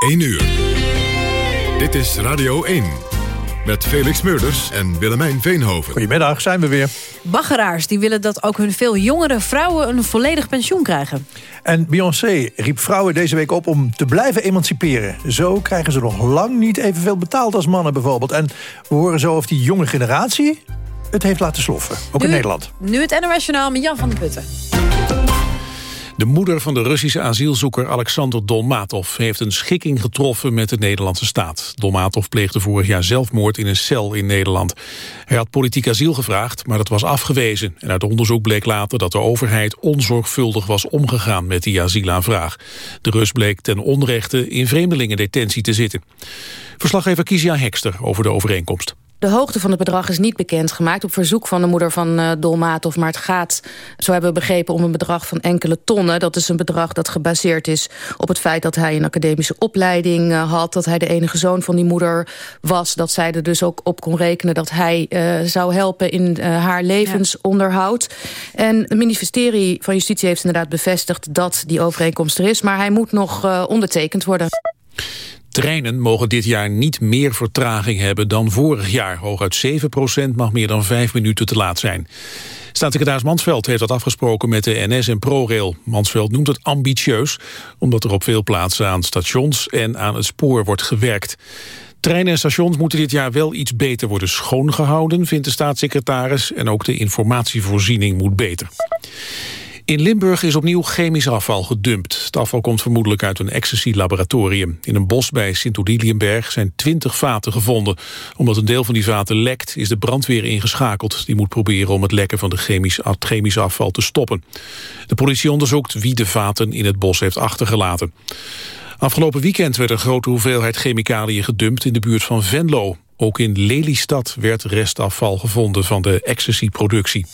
1 uur. Dit is Radio 1. Met Felix Meurders en Willemijn Veenhoven. Goedemiddag, zijn we weer. Baggeraars die willen dat ook hun veel jongere vrouwen een volledig pensioen krijgen. En Beyoncé riep vrouwen deze week op om te blijven emanciperen. Zo krijgen ze nog lang niet evenveel betaald als mannen bijvoorbeeld. En we horen zo of die jonge generatie het heeft laten sloffen. Ook in Nederland. Nu het NOS Journaal met Jan van den Putten. De moeder van de Russische asielzoeker Alexander Dolmatov... heeft een schikking getroffen met de Nederlandse staat. Dolmatov pleegde vorig jaar zelfmoord in een cel in Nederland. Hij had politiek asiel gevraagd, maar dat was afgewezen. En uit onderzoek bleek later dat de overheid onzorgvuldig was omgegaan... met die asielaanvraag. De Rus bleek ten onrechte in vreemdelingendetentie te zitten. Verslaggever Kizia Hekster over de overeenkomst. De hoogte van het bedrag is niet bekendgemaakt op verzoek van de moeder van uh, Dolmatov. Maar het gaat, zo hebben we begrepen, om een bedrag van enkele tonnen. Dat is een bedrag dat gebaseerd is op het feit dat hij een academische opleiding uh, had. Dat hij de enige zoon van die moeder was. Dat zij er dus ook op kon rekenen dat hij uh, zou helpen in haar levensonderhoud. Ja. En het ministerie van Justitie heeft inderdaad bevestigd dat die overeenkomst er is. Maar hij moet nog ondertekend worden. Treinen mogen dit jaar niet meer vertraging hebben dan vorig jaar. Hooguit 7% mag meer dan 5 minuten te laat zijn. Staatssecretaris Mansveld heeft dat afgesproken met de NS en ProRail. Mansveld noemt het ambitieus, omdat er op veel plaatsen aan stations en aan het spoor wordt gewerkt. Treinen en stations moeten dit jaar wel iets beter worden schoongehouden, vindt de staatssecretaris. En ook de informatievoorziening moet beter. In Limburg is opnieuw chemisch afval gedumpt. Het afval komt vermoedelijk uit een ecstasy-laboratorium. In een bos bij Sint-Odiliënberg zijn 20 vaten gevonden. Omdat een deel van die vaten lekt, is de brandweer ingeschakeld. Die moet proberen om het lekken van de chemisch, afval te stoppen. De politie onderzoekt wie de vaten in het bos heeft achtergelaten. Afgelopen weekend werd een grote hoeveelheid chemicaliën gedumpt in de buurt van Venlo. Ook in Lelystad werd restafval gevonden van de ecstasy-productie.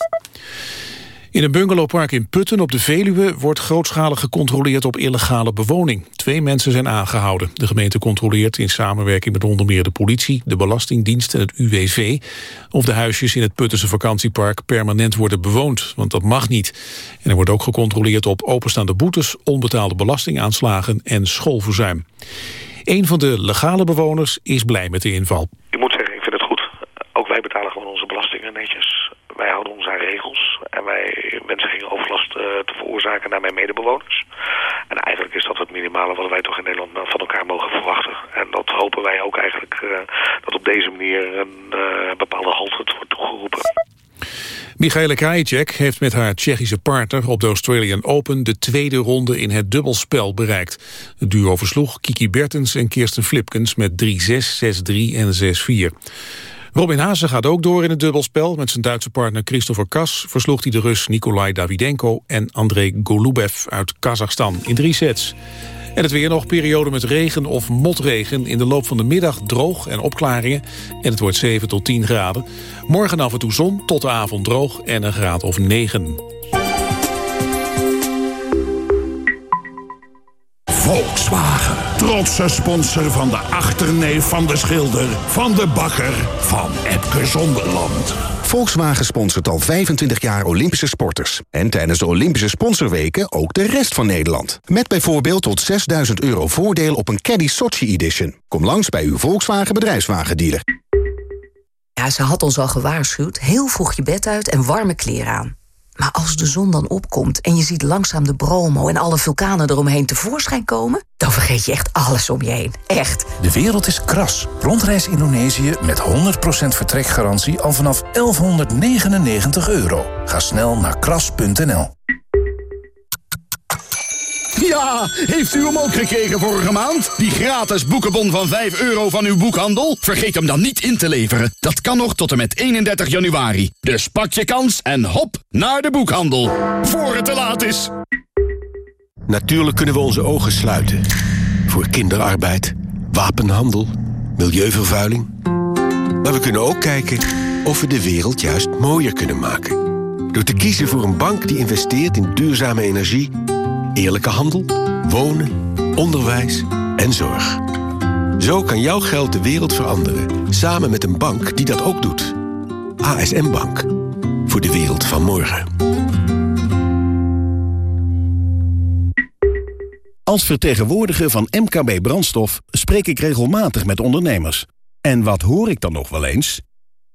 In een bungalowpark in Putten op de Veluwe wordt grootschalig gecontroleerd op illegale bewoning. Twee mensen zijn aangehouden. De gemeente controleert in samenwerking met onder meer de politie, de Belastingdienst en het UWV of de huisjes in het Puttense vakantiepark permanent worden bewoond, want dat mag niet. En er wordt ook gecontroleerd op openstaande boetes, onbetaalde belastingaanslagen en schoolverzuim. Een van de legale bewoners is blij met de inval. Ik moet zeggen, ik vind het goed. Ook wij betalen gewoon onze belastingen netjes. Wij houden ons aan regels en wij wensen geen overlast uh, te veroorzaken naar mijn medebewoners. En eigenlijk is dat het minimale wat wij toch in Nederland van elkaar mogen verwachten. En dat hopen wij ook eigenlijk uh, dat op deze manier een uh, bepaalde halt wordt toegeroepen. Michaela Krajicek heeft met haar Tsjechische partner op de Australian Open de tweede ronde in het dubbelspel bereikt. Het duo versloeg Kiki Bertens en Kirsten Flipkens met 3-6, 6-3 en 6-4. Robin Haase gaat ook door in het dubbelspel. Met zijn Duitse partner Christopher Kas versloeg hij de Rus Nikolai Davidenko en Andrei Golubev uit Kazachstan in drie sets. En het weer nog periode met regen of motregen. In de loop van de middag droog en opklaringen. En het wordt 7 tot 10 graden. Morgen af en toe zon, tot de avond droog en een graad of 9. Volkswagen. Trotse sponsor van de achterneef van de schilder, van de bakker, van Epke Zonderland. Volkswagen sponsort al 25 jaar Olympische sporters. En tijdens de Olympische sponsorweken ook de rest van Nederland. Met bijvoorbeeld tot 6000 euro voordeel op een Caddy Sochi Edition. Kom langs bij uw Volkswagen bedrijfswagendealer. Ja, ze had ons al gewaarschuwd. Heel vroeg je bed uit en warme kleren aan. Maar als de zon dan opkomt en je ziet langzaam de Bromo... en alle vulkanen eromheen tevoorschijn komen... dan vergeet je echt alles om je heen. Echt. De wereld is kras. Rondreis Indonesië met 100% vertrekgarantie al vanaf 1199 euro. Ga snel naar kras.nl. Ja, heeft u hem ook gekregen vorige maand? Die gratis boekenbon van 5 euro van uw boekhandel? Vergeet hem dan niet in te leveren. Dat kan nog tot en met 31 januari. Dus pak je kans en hop naar de boekhandel. Voor het te laat is. Natuurlijk kunnen we onze ogen sluiten. Voor kinderarbeid, wapenhandel, milieuvervuiling. Maar we kunnen ook kijken of we de wereld juist mooier kunnen maken. Door te kiezen voor een bank die investeert in duurzame energie eerlijke handel, wonen, onderwijs en zorg. Zo kan jouw geld de wereld veranderen, samen met een bank die dat ook doet. ASM Bank, voor de wereld van morgen. Als vertegenwoordiger van MKB Brandstof spreek ik regelmatig met ondernemers. En wat hoor ik dan nog wel eens?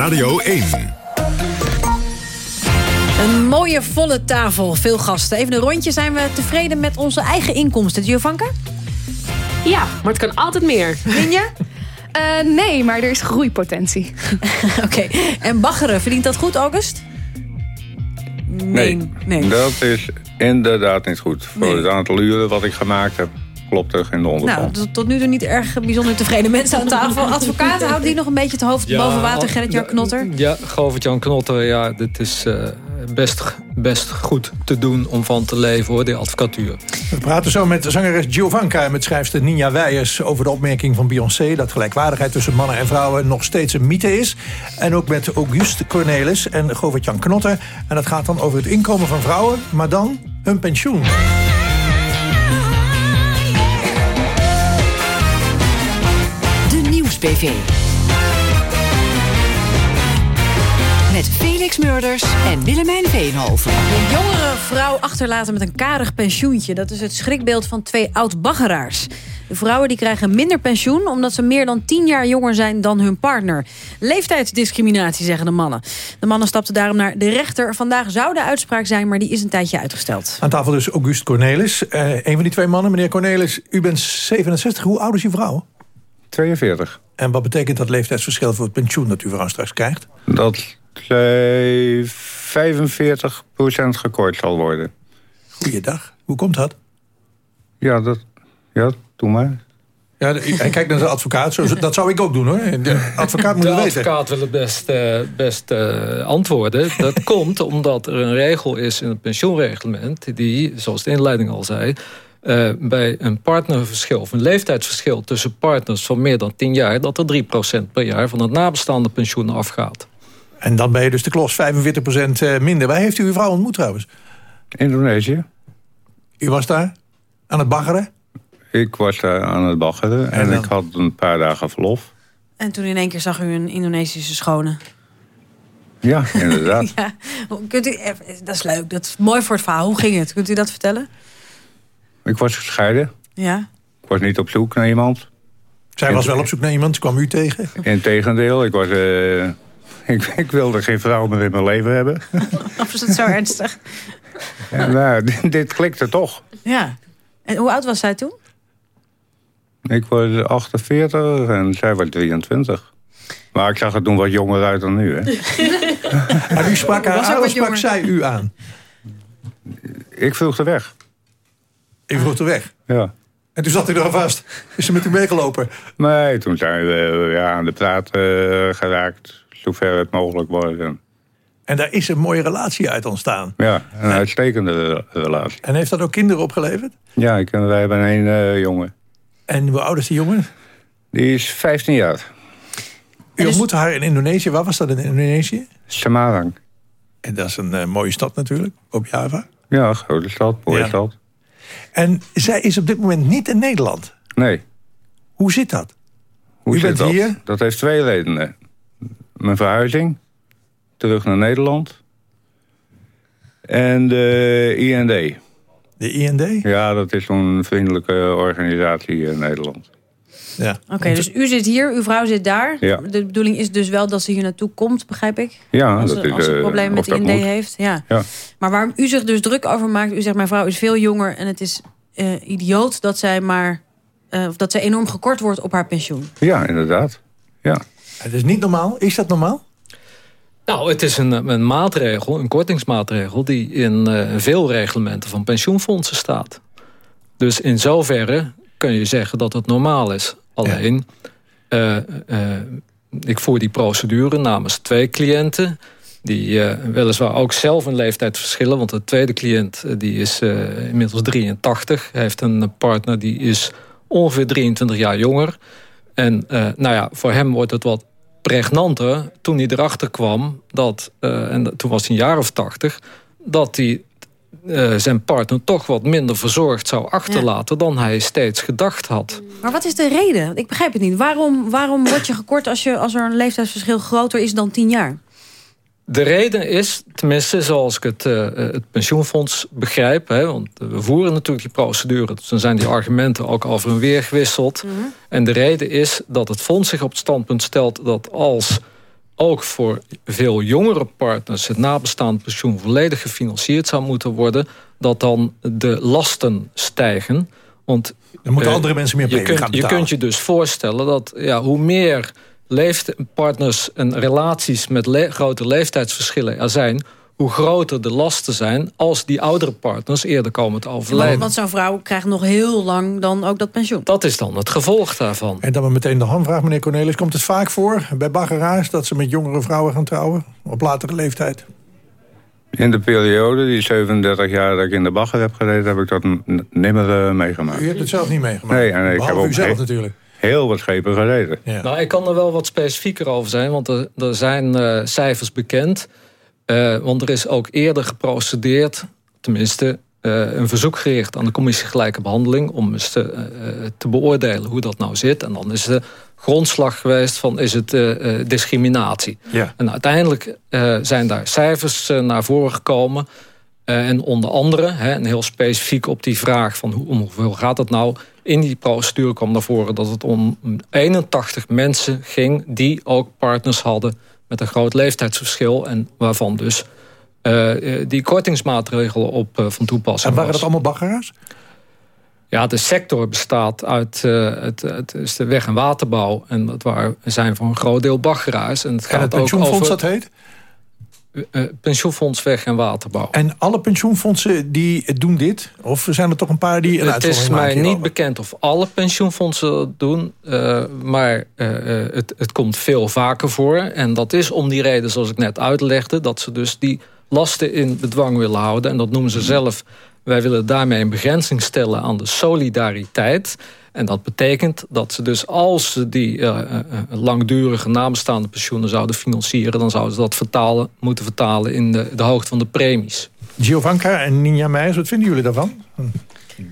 Radio 1. Een mooie volle tafel, veel gasten. Even een rondje, zijn we tevreden met onze eigen inkomsten, Giovanka? Ja, maar het kan altijd meer. Ninja? Uh, nee, maar er is groeipotentie. Oké, en baggeren, verdient dat goed, August? Nee, nee. dat is inderdaad niet goed. Voor Nee. het aantal uren wat ik gemaakt heb, klopt er geen donder Nou, tot, tot nu toe niet erg bijzonder tevreden mensen aan tafel. Advocaat, houdt die nog een beetje het hoofd boven water, Gerrit-Jan Knotter? Ja, Govert-Jan Knotter, ja, dit is eh, best, best goed te doen om van te leven, hoor, die advocatuur. We praten zo met zangeres Giovanka en met schrijfster Ninja Weijers... over de opmerking van Beyoncé dat gelijkwaardigheid tussen mannen en vrouwen... nog steeds een mythe is. En ook met Auguste Cornelis en Govert-Jan Knotter. En dat gaat dan over het inkomen van vrouwen, maar dan hun pensioen. Met Felix Murders en Willemijn Veenhoven. Een jongere vrouw achterlaten met een karig pensioentje. Dat is het schrikbeeld van twee oud-baggeraars. De vrouwen die krijgen minder pensioen omdat ze meer dan 10 jaar jonger zijn dan hun partner. Leeftijdsdiscriminatie, zeggen de mannen. De mannen stapten daarom naar de rechter. Vandaag zou de uitspraak zijn, maar die is een tijdje uitgesteld. Aan tafel dus Auguste Cornelis. Eh een van die twee mannen, meneer Cornelis, u bent 67. Hoe oud is uw vrouw? 42. En wat betekent dat leeftijdsverschil voor het pensioen dat uw vrouw straks krijgt? Dat zij 45% gekort zal worden. Goeiedag. Hoe komt dat? Ja, dat, ja doe maar. Ja, de- hij kijkt naar de advocaat. Zo, dat zou ik ook doen, hoor. De advocaat moet de het weten. advocaat wil het best, eh, best eh, antwoorden. Dat komt omdat er een regel is in het pensioenreglement... die, zoals de inleiding al zei... eh, bij een partnerverschil of een leeftijdsverschil tussen partners van meer dan 10 jaar... dat er 3% per jaar van het nabestaande pensioen afgaat. En dan ben je dus de klos 45% eh, minder. Waar heeft u uw vrouw ontmoet trouwens? Indonesië. U was daar? Aan het baggeren? Ik was daar aan het baggeren en, ik had een paar dagen verlof. En toen in één keer zag u een Indonesische schone. Ja, inderdaad. Ja, kunt u, eh, dat is leuk, dat is mooi voor het verhaal. Hoe ging het? Kunt u dat vertellen? Ik was gescheiden. Ja. Ik was niet op zoek naar iemand. Zij was wel op zoek naar iemand, kwam u tegen? Integendeel, ik, was, eh, ik, ik wilde geen vrouw meer in mijn leven hebben. Of is het zo ernstig? En, nou, dit, dit klikte toch. Ja. En hoe oud was zij toen? Ik was 48 en zij was 23. Maar ik zag er toen wat jonger uit dan nu. Hè. En u sprak haar aan sprak jonger. zij u aan? Ik vroeg de weg. Vroeg de weg. Ja. En toen zat u er vast. Is ze met u meegelopen? Nee, toen zijn we eh, ja, aan de praat eh, geraakt. Zover het mogelijk was. En, daar is een mooie relatie uit ontstaan. ja, een uitstekende relatie. En heeft dat ook kinderen opgeleverd? Ja, ik, wij hebben een jongen. En hoe oud is die jongen? Die is 15 jaar. U ontmoette haar in Indonesië. Waar was dat in Indonesië? Samarang. En dat is een eh, mooie stad natuurlijk, op Java. Ja, grote stad, mooie Ja. stad. En zij is op dit moment niet in Nederland. Nee. Hoe zit dat? Hoe U zit bent dat? hier? Dat heeft twee redenen. Mijn verhuizing, terug naar Nederland. En de IND. De IND? Ja, dat is zo'n vriendelijke organisatie in Nederland. Ja. Oké, dus u zit hier, uw vrouw zit daar. Ja. De bedoeling is dus wel dat ze hier naartoe komt, begrijp ik? Ja, als dat ze, is, als ze eh, problemen met de IND moet. heeft. Ja. Ja. Maar waarom u zich dus druk over maakt... u zegt, mijn vrouw is veel jonger en het is eh, idioot dat zij maar... eh, of dat zij enorm gekort wordt op haar pensioen. Ja, inderdaad. Ja. Het is niet normaal. Is dat normaal? Nou, het is een, een maatregel, een kortingsmaatregel... die in eh, veel reglementen van pensioenfondsen staat. Dus in zoverre kun je zeggen dat het normaal is. Alleen, eh, eh, ik voer die procedure namens twee cliënten... die eh, weliswaar ook zelf een leeftijd verschillen. Want de tweede cliënt die is inmiddels 83. Hij heeft een partner die is ongeveer 23 jaar jonger. En nou ja, voor hem wordt het wat pregnanter toen hij erachter kwam... dat, en toen was hij een jaar of 80... dat hij zijn partner toch wat minder verzorgd zou achterlaten... dan hij steeds gedacht had. Maar wat is de reden? Ik begrijp het niet. Waarom, waarom word je gekort als, je, als er een leeftijdsverschil groter is dan 10 jaar? De reden is, tenminste zoals ik het, uh, het pensioenfonds begrijp... Hè, want we voeren natuurlijk die procedure... dus dan zijn die argumenten ook over en weer gewisseld. Mhm. En de reden is dat het fonds zich op het standpunt stelt... dat als ook voor veel jongere partners... het nabestaand pensioen volledig gefinancierd zou moeten worden... dat dan de lasten stijgen. Want, dan moeten uh, andere mensen meer je kunt, Je kunt je dus voorstellen dat ja, hoe meer partners en relaties met grote leeftijdsverschillen er zijn hoe groter de lasten zijn als die oudere partners eerder komen te overlijden. want zo'n vrouw krijgt nog heel lang dan ook dat pensioen. Dat is dan het gevolg daarvan. En dan meteen de handvraag, meneer Cornelis. Komt het vaak voor bij baggeraars dat ze met jongere vrouwen gaan trouwen? Op latere leeftijd? In de periode, die 37 jaar dat ik in de bagger heb gereden... heb ik dat nimmer uh, meegemaakt. U hebt het zelf niet meegemaakt? Nee, en ik heb ook u zelf natuurlijk heel wat schepen gereden. Nou, ik kan er wel wat specifieker over zijn, want er, er zijn uh, cijfers bekend. Uh, want er is ook eerder geprocedeerd, tenminste uh, een verzoek gericht aan de commissie Gelijke Behandeling... om eens te, te, beoordelen hoe dat nou zit. En dan is de grondslag geweest van is het discriminatie. Ja. En uiteindelijk zijn daar cijfers naar voren gekomen... en onder andere, hè, en heel specifiek op die vraag van hoe, om hoeveel gaat het nou in die procedure kwam naar voren dat het om 81 mensen ging... die ook partners hadden met een groot leeftijdsverschil... en waarvan dus uh, die kortingsmaatregelen op uh, van toepassing En waren dat allemaal baggeraars? Ja, de sector bestaat uit uh, het, het, is de weg- en waterbouw. En dat waren, zijn voor een groot deel baggeraars. En het, gaat en het pensioenfonds over, dat heet? Uh, pensioenfonds Weg en Waterbouw. En alle pensioenfondsen die doen dit? Of zijn er toch een paar die... het is mij niet bekend of alle pensioenfondsen dat doen. Uh, maar uh, het, het komt veel vaker voor. En dat is om die reden zoals ik net uitlegde... dat ze dus die lasten in bedwang willen houden. En dat noemen ze zelf... wij willen daarmee een begrenzing stellen aan de solidariteit... En dat betekent dat ze dus als ze die uh, uh, langdurige nabestaande pensioenen zouden financieren... dan zouden ze dat vertalen, moeten vertalen in de, de hoogte van de premies. Giovanka en Ninja Meijers, wat vinden jullie daarvan?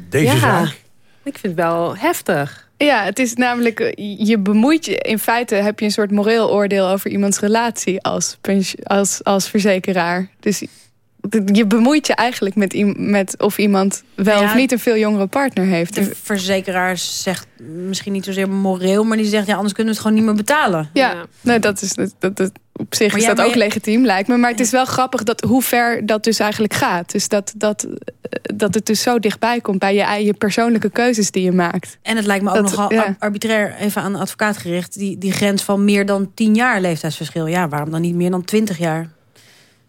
Deze ja, zaak? ik vind het wel heftig. Ja, het is namelijk, je bemoeit je, in feite heb je een soort moreel oordeel over iemands relatie als, als, als verzekeraar. Dus je bemoeit je eigenlijk met, met of iemand wel of niet een veel jongere partner heeft. De verzekeraar zegt misschien niet zozeer moreel... maar die zegt, ja, anders kunnen we het gewoon niet meer betalen. Ja, ja. Nee, dat is, dat, dat, op zich is dat ook legitiem, lijkt me. Maar het is wel grappig dat, hoe ver dat dus eigenlijk gaat. Dus dat, dat, dat het dus zo dichtbij komt bij je eigen persoonlijke keuzes die je maakt. En het lijkt me ook nogal arbitrair, even aan de advocaat gericht... Die, die grens van meer dan 10 jaar leeftijdsverschil. Ja, waarom dan niet meer dan 20 jaar?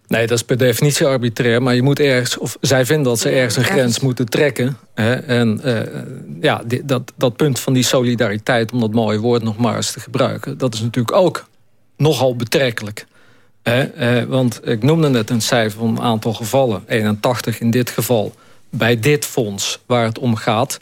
Nee, dat is per definitie arbitrair. Maar je moet ergens, of zij vinden dat ze ergens een grens moeten trekken. Hè, en uh, ja, dat, dat punt van die solidariteit, om dat mooie woord nog maar eens te gebruiken... dat is natuurlijk ook nogal betrekkelijk. Hè, uh, want ik noemde net een cijfer van een aantal gevallen. 81 in dit geval. Bij dit fonds waar het om gaat...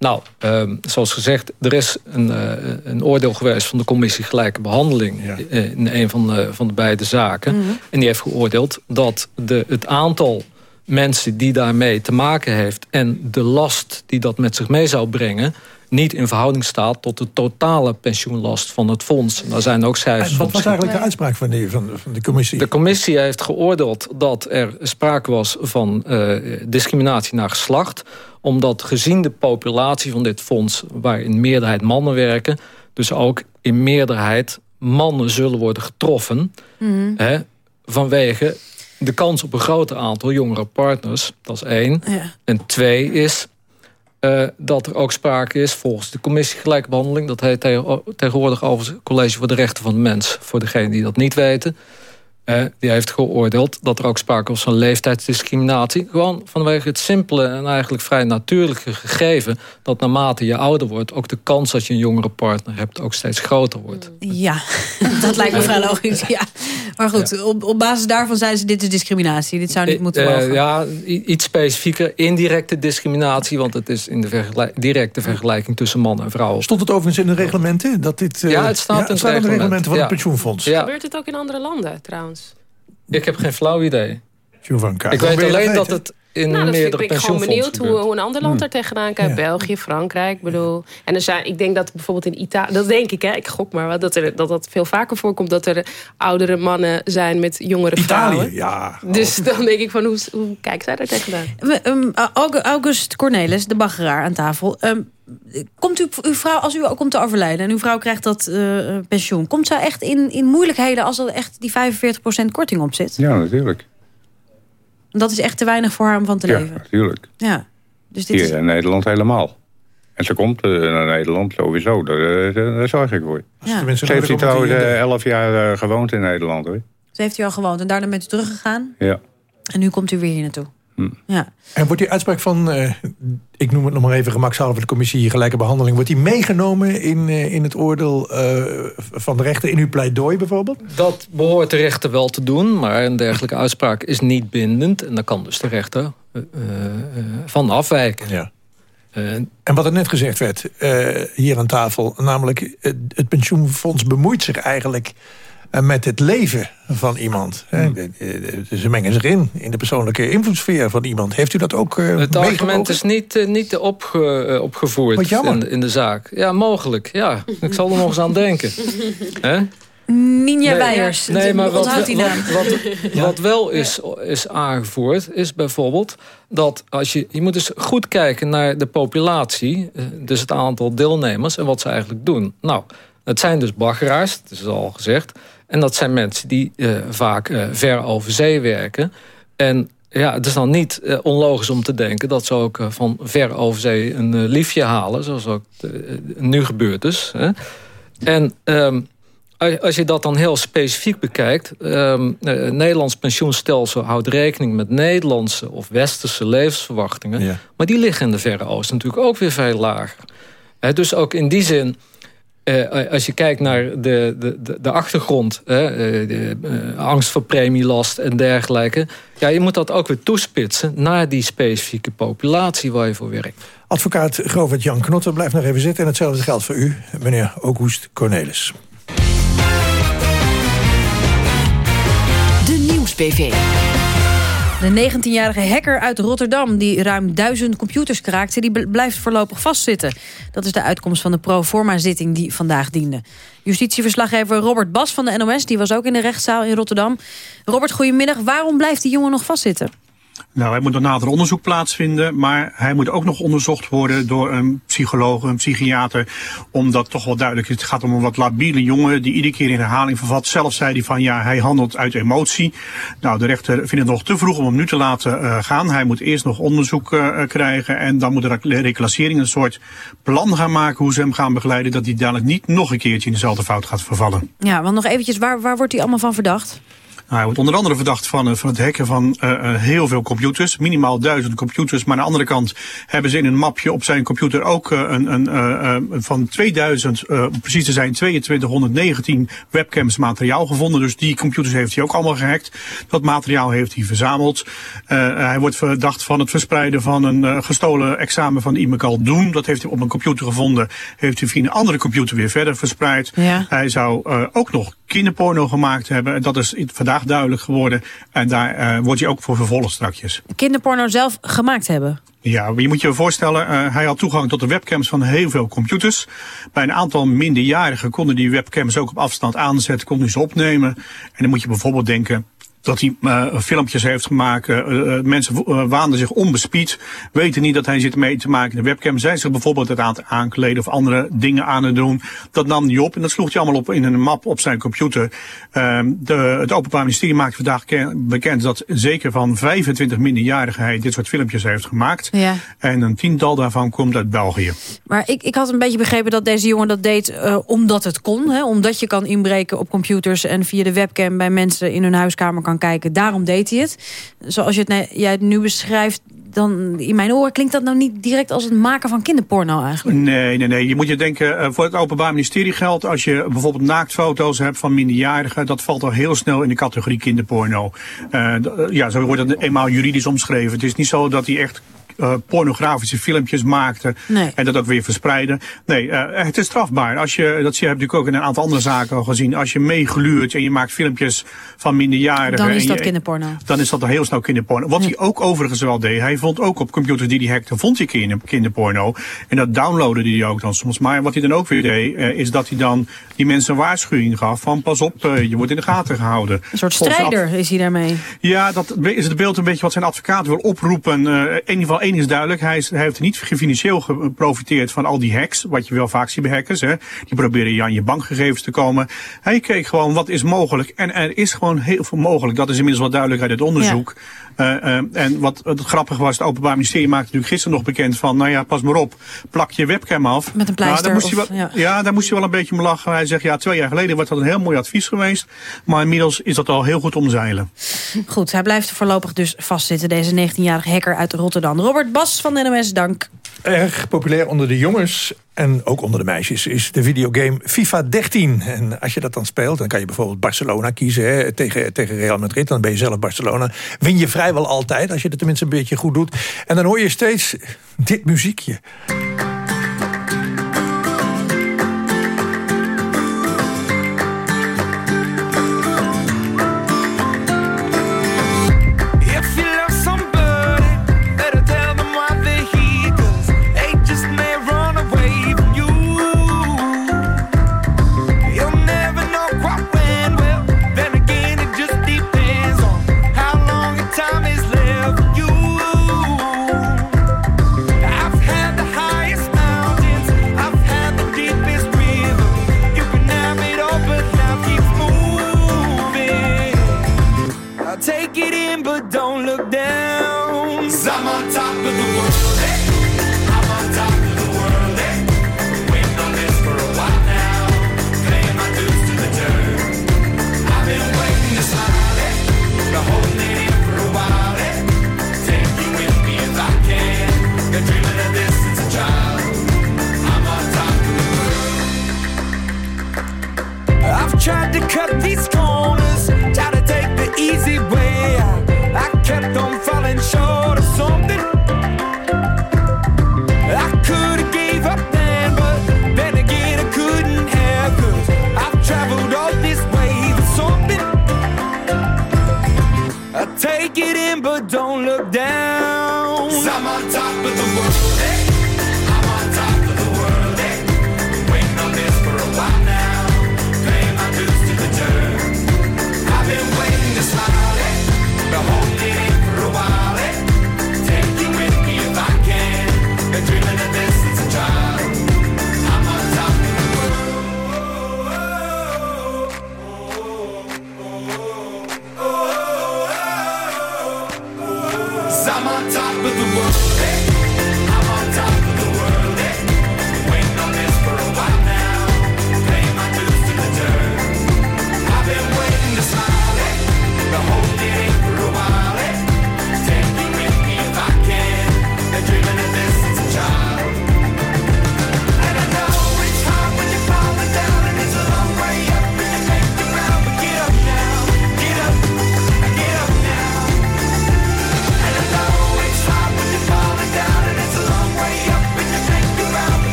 Nou, um, zoals gezegd, er is een, uh, een, oordeel geweest van de commissie Gelijke Behandeling ja. in een van de, van de beide zaken. Mm -hmm. En die heeft geoordeeld dat de, het aantal mensen die daarmee te maken heeft... en de last die dat met zich mee zou brengen niet in verhouding staat tot de totale pensioenlast van het fonds. Daar zijn ook cijfers Wat was eigenlijk de uitspraak van, die, van, van, de commissie? De commissie heeft geoordeeld dat er sprake was van uh, discriminatie naar geslacht omdat gezien de populatie van dit fonds... waarin meerderheid mannen werken... dus ook in meerderheid mannen zullen worden getroffen... Mm. Hè, vanwege de kans op een groter aantal jongere partners. Dat is één. Ja. En twee is uh, dat er ook sprake is volgens de commissie gelijke behandeling... dat heet tegenwoordig over het College voor de Rechten van de Mens... voor degenen die dat niet weten... eh, die heeft geoordeeld dat er ook sprake was van leeftijdsdiscriminatie. Gewoon vanwege het simpele en eigenlijk vrij natuurlijke gegeven... dat naarmate je ouder wordt, ook de kans dat je een jongere partner hebt... ook steeds groter wordt. Ja, dat lijkt me vrij logisch. Ja. Maar goed, op, op basis daarvan zeiden ze dit is discriminatie. Dit zou niet moeten Eh, mogen. ja, iets specifieker. Indirecte discriminatie, want het is in de vergelijk- directe vergelijking tussen man en vrouw. Stond het overigens in de reglementen? Dat dit, eh, Ja, het staat in het in de reglement. reglementen van Ja. het pensioenfonds. Ja. Gebeurt het ook in andere landen trouwens? Ik heb geen flauw idee. Giovanka. Ik weet alleen dat het in nou, dat vind meerdere ik ben ik gewoon benieuwd hoe, een ander land Hmm. er tegenaan kijkt. België, Frankrijk, ik bedoel. En er zijn, ik denk dat bijvoorbeeld in Italië, dat denk ik, hè, ik gok maar, wat, dat, er, dat dat veel vaker voorkomt dat er oudere mannen zijn met jongere Italië, vrouwen. ja. Dus dan denk ik van, hoe, hoe kijkt zij daar tegenaan? Um, Aug- August Cornelis, de baggeraar aan tafel. Um, komt u, uw vrouw, als u ook komt te overlijden en uw vrouw krijgt dat eh, pensioen... komt zij echt in, in moeilijkheden als er echt die 45% korting op zit? Ja, natuurlijk. Dat is echt te weinig voor haar om van te Ja, leven. natuurlijk. Ja. Dus dit Hier is, in Nederland helemaal. En ze komt eh, naar Nederland sowieso, daar, eh, daar zorg ik voor. ja. Ze heeft hier trouwens eh, elf jaar gewoond in Nederland hoor. Ze heeft u al gewoond en daarna bent u teruggegaan. Ja. En nu komt u weer hier naartoe. Hm. Ja. En wordt die uitspraak van, eh, ik noem het nog maar even gemakshalve de commissie gelijke behandeling, wordt die meegenomen in, eh, in het oordeel eh, van de rechter in uw pleidooi bijvoorbeeld? Dat behoort de rechter wel te doen, maar een dergelijke uitspraak is niet bindend. En daar kan dus de rechter eh, eh, eh, van afwijken. Ja. En wat er net gezegd werd eh, hier aan tafel, namelijk het, het pensioenfonds bemoeit zich eigenlijk met het leven van iemand. Hmm. Ze mengen zich in, in de persoonlijke invloedssfeer van iemand. Heeft u dat ook eh het argument is niet, eh, niet opge, eh, opgevoerd Wat jammer. in, in de zaak. Ja, mogelijk. Ja, ik zal er nog eens aan denken. Hè? Ninja Nee, Weijers. Nee, maar wat, wat, wat, wat wel is, is aangevoerd, is bijvoorbeeld dat als je, je moet dus goed kijken naar de populatie, eh, dus het aantal deelnemers en wat ze eigenlijk doen. Nou, het zijn dus baggeraars, dat is al gezegd, en dat zijn mensen die eh, vaak eh, ver over zee werken. En ja, het is dan niet eh, onlogisch om te denken dat ze ook van ver over zee een liefje halen, zoals ook nu gebeurd is. Hè. En ehm, als- je dat dan heel specifiek bekijkt... ehm eh, het Nederlands pensioenstelsel houdt rekening met Nederlandse of westerse levensverwachtingen. Maar die liggen in de Verre Oosten natuurlijk ook weer veel lager. Dus ook in die zin, eh, als je kijkt naar de, de, de, de achtergrond... hè, eh, de, eh, angst voor premielast en dergelijke... ja, je moet dat ook weer toespitsen naar die specifieke populatie waar je voor werkt. Advocaat Govert Jan Knotter blijft nog even zitten. En hetzelfde geldt voor u, meneer August Cornelis. De Nieuws-PV. De 19-jarige hacker uit Rotterdam die ruim duizend computers kraakte... die bl- blijft voorlopig vastzitten. Dat is de uitkomst van de pro-forma-zitting die vandaag diende. Justitieverslaggever Robert Bas van de NOS... die was ook in de rechtszaal in Rotterdam. Robert, goedemiddag. Waarom blijft die jongen nog vastzitten? Nou, hij moet een nader onderzoek plaatsvinden, maar hij moet ook nog onderzocht worden door een psycholoog, een psychiater, omdat toch wel duidelijk is, het gaat om een wat labiele jongen die iedere keer in herhaling vervat. Zelf zei hij van ja, hij handelt uit emotie. Nou, de rechter vindt het nog te vroeg om hem nu te laten eh, gaan. Hij moet eerst nog onderzoek eh, krijgen en dan moet de reclassering een soort plan gaan maken hoe ze hem gaan begeleiden, dat hij dadelijk niet nog een keertje in dezelfde fout gaat vervallen. Ja, want nog eventjes, waar, waar wordt hij allemaal van verdacht? Nou, hij wordt onder andere verdacht van, eh, van het hacken van eh, eh, heel veel computers. Minimaal duizend computers. Maar aan de andere kant hebben ze in een mapje op zijn computer ook een, een, van 2000, eh, om precies te zijn 2219 webcams materiaal gevonden. Dus die computers heeft hij ook allemaal gehackt. Dat materiaal heeft hij verzameld. Hij wordt verdacht van het verspreiden van een gestolen examen van iemand al doen. Dat heeft hij op een computer gevonden. Heeft hij via een andere computer weer verder verspreid. Ja. Hij zou ook nog kinderporno gemaakt hebben. En dat is vandaag duidelijk geworden. En daar eh, wordt hij ook voor vervolgd strakjes. Kinderporno zelf gemaakt hebben. Ja, je moet je voorstellen, eh, hij had toegang tot de webcams van heel veel computers. Bij een aantal minderjarigen konden die webcams ook op afstand aanzetten, konden ze opnemen. En dan moet je bijvoorbeeld denken, dat hij uh, filmpjes heeft gemaakt. Uh, mensen uh, waanden zich onbespied. Weten niet dat hij zit mee te maken in de webcam. Zijn zich bijvoorbeeld het aan het aankleden of andere dingen aan het doen. Dat nam hij op en dat sloeg hij allemaal op in een map op zijn computer. Ehm, de, het Openbaar Ministerie maakt vandaag bekend dat zeker van 25 minderjarigen hij dit soort filmpjes heeft gemaakt. Ja. En een tiental daarvan komt uit België. Maar ik, ik had een beetje begrepen dat deze jongen dat deed omdat het kon. Hè? Omdat je kan inbreken op computers en via de webcam bij mensen in hun huiskamer kan kijken. Daarom deed hij het. Zoals je het, jij nu beschrijft, dan in mijn oren klinkt dat nou niet direct als het maken van kinderporno eigenlijk. Nee, nee, nee. Je moet je denken, uh, voor het Openbaar Ministerie geldt... als je bijvoorbeeld naaktfoto's hebt van minderjarigen... dat valt al heel snel in de categorie kinderporno. Uh, ja, zo wordt het eenmaal juridisch omschreven. Het is niet zo dat hij echt uh, pornografische filmpjes maakte. Nee. En dat ook weer verspreiden. Nee, uh, het is strafbaar. Als je, dat heb je natuurlijk ook in een aantal andere zaken al gezien. Als je meegluurt en je maakt filmpjes van minderjarigen. Dan is dat je, kinderporno. Dan is dat heel snel kinderporno. Wat ja. hij ook overigens wel deed. Hij vond ook op computers die hij hackte, vond hij kinderporno. En dat downloadde hij ook dan soms. Maar wat hij dan ook weer deed, uh, is dat hij dan die mensen een waarschuwing gaf. Van pas op, je wordt in de gaten gehouden. Een soort strijder is hij daarmee. Ja, dat is het beeld een beetje wat zijn advocaat wil oproepen. in ieder geval één is duidelijk. Hij, is, hij heeft niet financieel geprofiteerd van al die hacks. Wat je wel vaak ziet bij hackers. Hè. Die proberen je aan je bankgegevens te komen. Hij keek gewoon wat is mogelijk. En er is gewoon heel veel mogelijk. Dat is inmiddels wel duidelijk uit het onderzoek. Ja. Uh, uh, en wat het grappige was, het Openbaar Ministerie maakte natuurlijk gisteren nog bekend van, nou ja, pas maar op, plak je webcam af. Met een pleister. Nou, daar moest of, wel, ja. ja. daar moest hij wel een beetje om lachen. Hij zegt, ja, twee jaar geleden was dat een heel mooi advies geweest. Maar inmiddels is dat al heel goed omzeilen. Goed, hij blijft voorlopig dus vastzitten, deze 19-jarige hacker uit Rotterdam. Robert Bas van NOS, dank. Erg populair onder de jongens en ook onder de meisjes is de videogame FIFA 13. En als je dat dan speelt, dan kan je bijvoorbeeld Barcelona kiezen hè, tegen, tegen Real Madrid. Dan ben je zelf Barcelona. Win je vrijwel altijd, als je het tenminste een beetje goed doet. En dan hoor je steeds dit muziekje.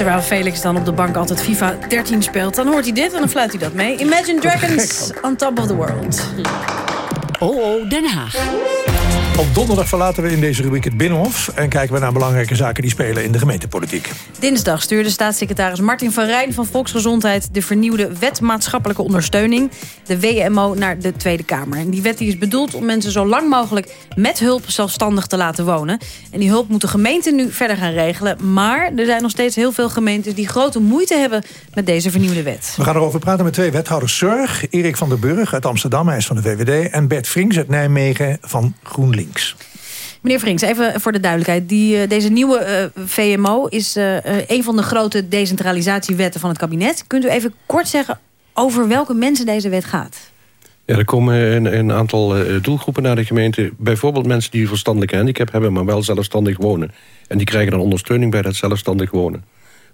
Terwijl Felix dan op de bank altijd FIFA 13 speelt... dan hoort hij dit en dan fluit hij dat mee. Imagine Dragons on top of the world. Oh, oh, Den Haag. Op donderdag verlaten we in deze rubriek het Binnenhof... en kijken we naar belangrijke zaken die spelen in de gemeentepolitiek. Dinsdag stuurde staatssecretaris Martin van Rijn van Volksgezondheid... de vernieuwde wet maatschappelijke ondersteuning, de WMO, naar de Tweede Kamer. En die wet die is bedoeld om mensen zo lang mogelijk met hulp zelfstandig te laten wonen. En die hulp moet de gemeente nu verder gaan regelen. Maar er zijn nog steeds heel veel gemeentes die grote moeite hebben met deze vernieuwde wet. We gaan erover praten met twee wethouders zorg. Erik van der Burg uit Amsterdam, hij is van de VVD... en Bert Frings uit Nijmegen van GroenLinks. Meneer Frings, even voor de duidelijkheid. Die, eh, deze nieuwe eh, VMO is eh, een van de grote decentralisatiewetten van het kabinet. Kunt u even kort zeggen over welke mensen deze wet gaat? Ja, er komen een, een aantal doelgroepen naar de gemeente. Bijvoorbeeld mensen die verstandelijke handicap hebben... maar wel zelfstandig wonen. En die krijgen dan ondersteuning bij dat zelfstandig wonen.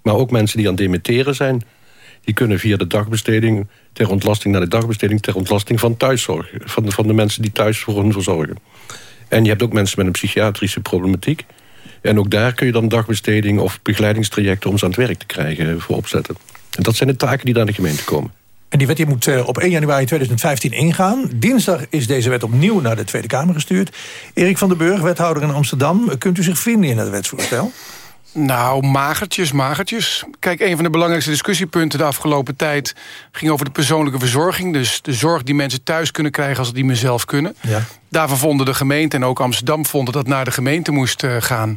Maar ook mensen die aan het dementeren zijn... die kunnen via de dagbesteding... ter ontlasting naar de dagbesteding... ter ontlasting van thuiszorg. Van van de mensen die thuis voor hun verzorgen. En je hebt ook mensen met een psychiatrische problematiek. En ook daar kun je dan dagbesteding of begeleidingstrajecten... om ze aan het werk te krijgen eh, voor opzetten. En dat zijn de taken die naar de gemeente komen. En die wet die moet eh, op 1 januari 2015 ingaan. Dinsdag is deze wet opnieuw naar de Tweede Kamer gestuurd. Erik van den Burg, wethouder in Amsterdam. Kunt u zich vinden in het wetsvoorstel? Nou, magertjes, magertjes. Kijk, een van de belangrijkste discussiepunten de afgelopen tijd... ging over de persoonlijke verzorging. Dus de zorg die mensen thuis kunnen krijgen als ze die meer zelf kunnen. Ja. Daarvan vonden de gemeente en ook Amsterdam vonden dat naar de gemeente moest eh, gaan.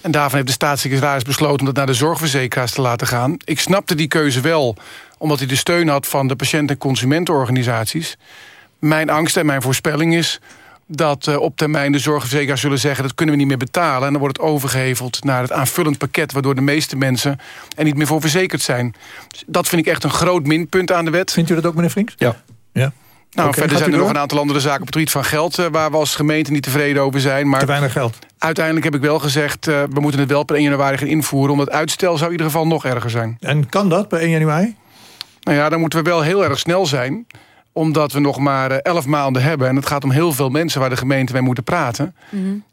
En daarvan heeft de staatssecretaris besloten om dat naar de zorgverzekeraars te laten gaan. Ik snapte die keuze wel, omdat hij de steun had van de patiënt- en consumentenorganisaties. Mijn angst en mijn voorspelling is dat eh, op termijn de zorgverzekeraars zullen zeggen... dat kunnen we niet meer betalen. En dan wordt het overgeheveld naar het aanvullend pakket... waardoor de meeste mensen er niet meer voor verzekerd zijn. Dus dat vind ik echt een groot minpunt aan de wet. Vindt u dat ook, meneer Frinks? Ja. ja. Nou, verder zijn er nog een aantal andere zaken op het gebied van geld... eh, waar we als gemeente niet tevreden over zijn. Maar Te weinig geld. uiteindelijk heb ik wel gezegd... eh, we moeten het wel per 1 januari gaan invoeren... omdat uitstel zou in ieder geval nog erger zijn. En kan dat per 1 januari? Nou ja, dan moeten we wel heel erg snel zijn omdat we nog maar eh, elf maanden hebben. En het gaat om heel veel mensen waar de gemeente mee moeten praten.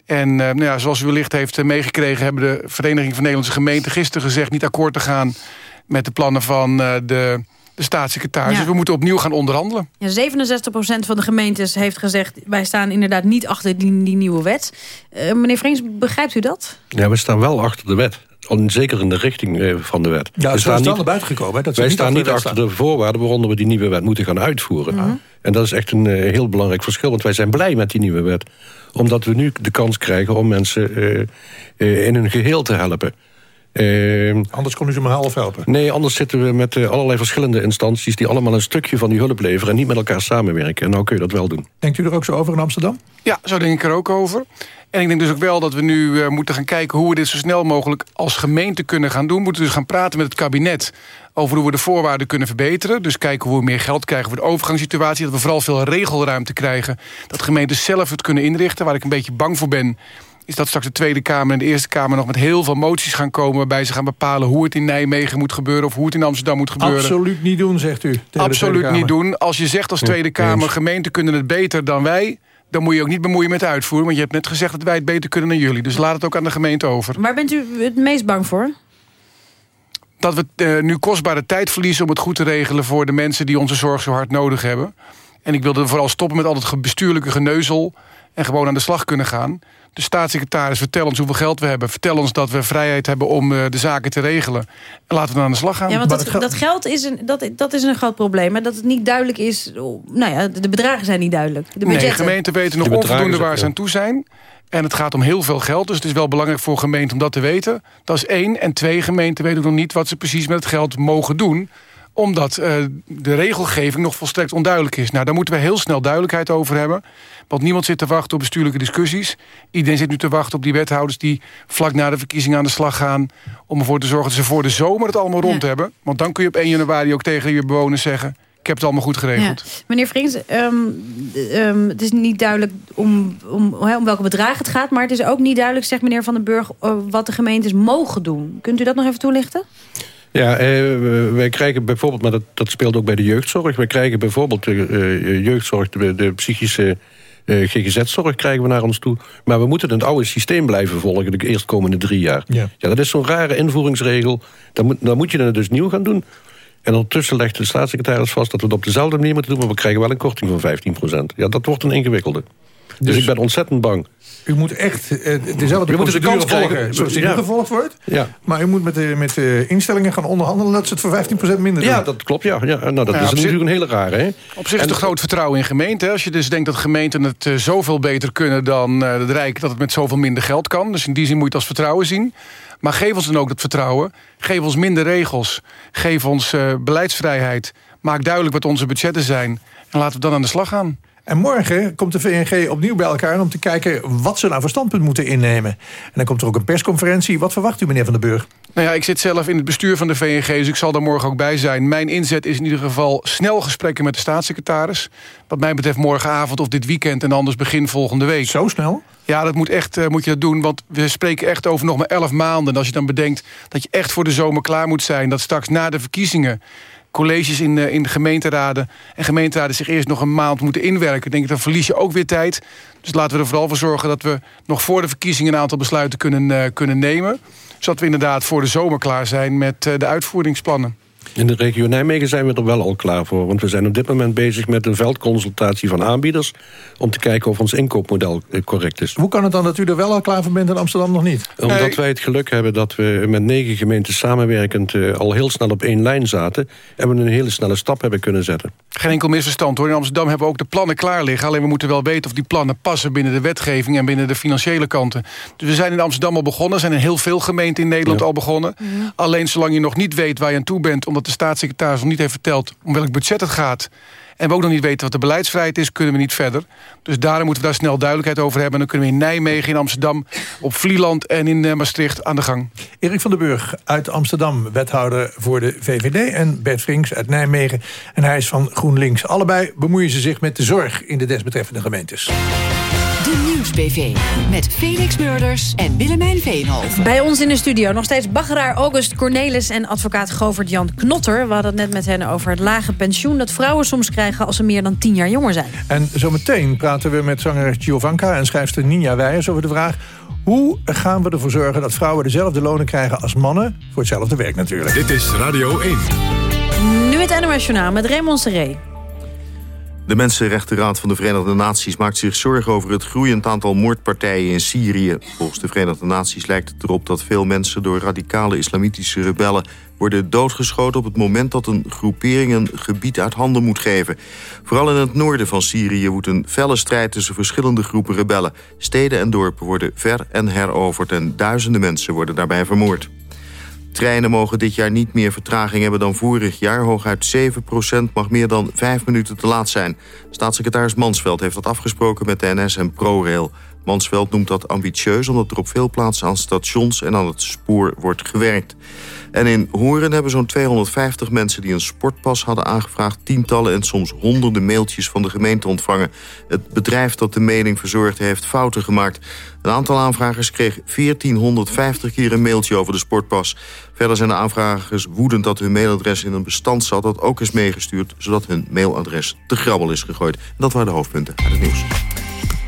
En eh, nou ja, zoals u wellicht heeft eh, meegekregen... hebben de Vereniging van Nederlandse Gemeenten gisteren gezegd... niet akkoord te gaan met de plannen van eh, de, de staatssecretaris. Ja. Dus we moeten opnieuw gaan onderhandelen. Ja, 67% van de gemeentes heeft gezegd... wij staan inderdaad niet achter die, die nieuwe wet. Eh, meneer Frings, begrijpt u dat? Ja, we staan wel achter de wet. Zeker in de richting eh, van de wet. Ja, we het wel naar buiten gekomen. Hè, dat wij niet staan achter niet achter de voorwaarden waaronder we die nieuwe wet moeten gaan uitvoeren. Mhm. En dat is echt een eh, heel belangrijk verschil. Want wij zijn blij met die nieuwe wet. Omdat we nu de kans krijgen om mensen eh, eh, in hun geheel te helpen. Eh, Anders kon u ze maar half helpen. Nee, anders zitten we met eh, allerlei verschillende instanties... die allemaal een stukje van die hulp leveren... en niet met elkaar samenwerken. En nou kun je dat wel doen. Denkt u er ook zo over in Amsterdam? Ja, zo denk ik er ook over. En ik denk dus ook wel dat we nu eh, moeten gaan kijken... hoe we dit zo snel mogelijk als gemeente kunnen gaan doen. We moeten dus gaan praten met het kabinet... over hoe we de voorwaarden kunnen verbeteren. Dus kijken hoe we meer geld krijgen voor de overgangssituatie. Dat we vooral veel regelruimte krijgen. Dat gemeenten zelf het kunnen inrichten. Waar ik een beetje bang voor ben is dat straks de Tweede Kamer en de Eerste Kamer... nog met heel veel moties gaan komen... waarbij ze gaan bepalen hoe het in Nijmegen moet gebeuren... of hoe het in Amsterdam moet gebeuren. Absoluut niet doen, zegt u. Absoluut niet doen. Als je zegt als Tweede Kamer... gemeenten kunnen het beter dan wij... dan moet je ook niet bemoeien met de uitvoering. Want je hebt net gezegd dat wij het beter kunnen dan jullie. Dus laat het ook aan de gemeente over. Waar bent u het meest bang voor? Dat we eh, nu kostbare tijd verliezen om het goed te regelen... voor de mensen die onze zorg zo hard nodig hebben. En ik wilde vooral stoppen met al het ge- bestuurlijke geneuzel... en gewoon aan de slag kunnen gaan. De staatssecretaris, vertel ons hoeveel geld we hebben. Vertel ons dat we vrijheid hebben om eh, de zaken te regelen. En laten we dan aan de slag gaan. Ja, want dat, dat geld is een, dat, dat is een groot probleem. hè, Dat het niet duidelijk is... Nou ja, de bedragen zijn niet duidelijk. De Nee, budgetten. gemeenten weten nog onvoldoende waar ze aan toe zijn. En het gaat om heel veel geld, dus het is wel belangrijk voor gemeenten om dat te weten. Dat is één. En twee, gemeenten weten nog niet wat ze precies met het geld mogen doen omdat eh, de regelgeving nog volstrekt onduidelijk is. Nou, daar moeten we heel snel duidelijkheid over hebben. Want niemand zit te wachten op bestuurlijke discussies. Iedereen zit nu te wachten op die wethouders... die vlak na de verkiezingen aan de slag gaan... om ervoor te zorgen dat ze voor de zomer het allemaal rond Ja. hebben. Want dan kun je op 1 januari ook tegen je bewoners zeggen... ik heb het allemaal goed geregeld. Ja. Meneer Frings, ehm, ehm, het is niet duidelijk om, om, hè, om welke bedragen het gaat... maar het is ook niet duidelijk, zegt meneer Van den Burg... eh, wat de gemeentes mogen doen. Kunt u dat nog even toelichten? Ja, eh, we- wij krijgen bijvoorbeeld, maar dat, dat speelt ook bij de jeugdzorg... wij krijgen bijvoorbeeld de eh, jeugdzorg, de, de psychische Eh, GGZ-zorg krijgen we naar ons toe. Maar we moeten het oude systeem blijven volgen de eerstkomende drie jaar. Ja. dat is zo'n rare invoeringsregel. Dan moet, dan moet je het dus nieuw gaan doen. En ondertussen legt de staatssecretaris vast dat we het op dezelfde manier moeten doen... maar we krijgen wel een korting van 15% Ja, dat wordt een ingewikkelde. Dus, Dus- ik ben ontzettend bang. U moet echt eh, dezelfde moeten de kans krijgen- volgen zoals die Ja. nu gevolgd wordt. Ja. Maar u moet met de, met de instellingen gaan onderhandelen... dat ze het voor 15% minder doen. Ja, dat klopt, ja. ja nou, dat Ja, is zich- natuurlijk een hele rare, hè? Op zich is het groot vertrouwen in gemeenten. Als je dus denkt dat gemeenten het eh, zoveel beter kunnen dan eh, het Rijk... dat het met zoveel minder geld kan. Dus in die zin moet je het als vertrouwen zien. Maar geef ons dan ook dat vertrouwen. Geef ons minder regels. Geef ons eh, beleidsvrijheid. Maak duidelijk wat onze budgetten zijn. En laten we dan aan de slag gaan. En morgen komt de VNG opnieuw bij elkaar... om te kijken wat ze nou voor standpunt moeten innemen. En dan komt er ook een persconferentie. Wat verwacht u, meneer Van den Burg? Nou ja, ik zit zelf in het bestuur van de VNG, dus ik zal daar morgen ook bij zijn. Mijn inzet is in ieder geval snel gesprekken met de staatssecretaris. Wat mij betreft morgenavond of dit weekend en anders begin volgende week. Zo snel? Ja, dat moet, echt, eh, moet je dat doen, want we spreken echt over nog maar elf maanden. En als je dan bedenkt dat je echt voor de zomer klaar moet zijn... dat straks na de verkiezingen colleges in, eh, in de gemeenteraden... en gemeenteraden zich eerst nog een maand moeten inwerken... denk ik, dan verlies je ook weer tijd. Dus laten we er vooral voor zorgen dat we nog voor de verkiezingen... een aantal besluiten kunnen, eh, kunnen nemen. Zodat we inderdaad voor de zomer klaar zijn met eh, de uitvoeringsplannen. In de regio Nijmegen zijn we er wel al klaar voor. Want we zijn op dit moment bezig met een veldconsultatie van aanbieders... om te kijken of ons inkoopmodel eh, correct is. Hoe kan het dan dat u er wel al klaar voor bent en Amsterdam nog niet? Omdat wij het geluk hebben dat we met negen gemeenten samenwerkend... eh, al heel snel op één lijn zaten... en we een hele snelle stap hebben kunnen zetten. Geen enkel misverstand hoor. In Amsterdam hebben we ook de plannen klaar liggen. Alleen we moeten wel weten of die plannen passen binnen de wetgeving... en binnen de financiële kanten. Dus we zijn in Amsterdam al begonnen. Er zijn in heel veel gemeenten in Nederland al begonnen. Alleen zolang je nog niet weet waar je aan toe bent... omdat de staatssecretaris nog niet heeft verteld om welk budget het gaat... en we ook nog niet weten wat de beleidsvrijheid is... kunnen we niet verder. Dus daarom moeten we daar snel duidelijkheid over hebben. En dan kunnen we in Nijmegen, in Amsterdam, op Vlieland en in eh, Maastricht aan de gang. Erik van den Burg uit Amsterdam, wethouder voor de VVD... en Bert Frinks uit Nijmegen. En hij is van GroenLinks. Allebei bemoeien ze zich met de zorg in de desbetreffende gemeentes. Met Felix Murders en Willemijn Veenhoven. Bij ons in de studio nog steeds baggeraar August Cornelis... en advocaat Govert-Jan Knotter. We hadden het net met hen over het lage pensioen... dat vrouwen soms krijgen als ze meer dan tien jaar jonger zijn. En zometeen praten we met zanger Giovanka en schrijfster Ninja Weijers over de vraag... hoe gaan we ervoor zorgen dat vrouwen dezelfde lonen krijgen als mannen... voor hetzelfde werk natuurlijk. Dit is Radio 1. Nu het NOS Journaal met Raymond Seré. De Mensenrechtenraad van de Verenigde Naties maakt zich zorgen over het groeiend aantal moordpartijen in Syrië. Volgens de Verenigde Naties lijkt het erop dat veel mensen door radicale islamitische rebellen worden doodgeschoten op het moment dat een groepering een gebied uit handen moet geven. Vooral in het noorden van Syrië woedt een felle strijd tussen verschillende groepen rebellen. Steden en dorpen worden ver en heroverd en duizenden mensen worden daarbij vermoord. Treinen mogen dit jaar niet meer vertraging hebben dan vorig jaar. Hooguit 7% mag meer dan 5 minuten te laat zijn. Staatssecretaris Mansveld heeft dat afgesproken met de NS en ProRail. Mansveld noemt dat ambitieus omdat er op veel plaatsen aan stations en aan het spoor wordt gewerkt. En in Horen hebben zo'n 250 mensen die een sportpas hadden aangevraagd... tientallen en soms honderden mailtjes van de gemeente ontvangen. Het bedrijf dat de mailing verzorgd heeft fouten gemaakt. Een aantal aanvragers kreeg 1450 keer een mailtje over de sportpas. Verder zijn de aanvragers woedend dat hun mailadres in een bestand zat... dat ook is meegestuurd, zodat hun mailadres te grabbel is gegooid. Dat waren de hoofdpunten uit het nieuws.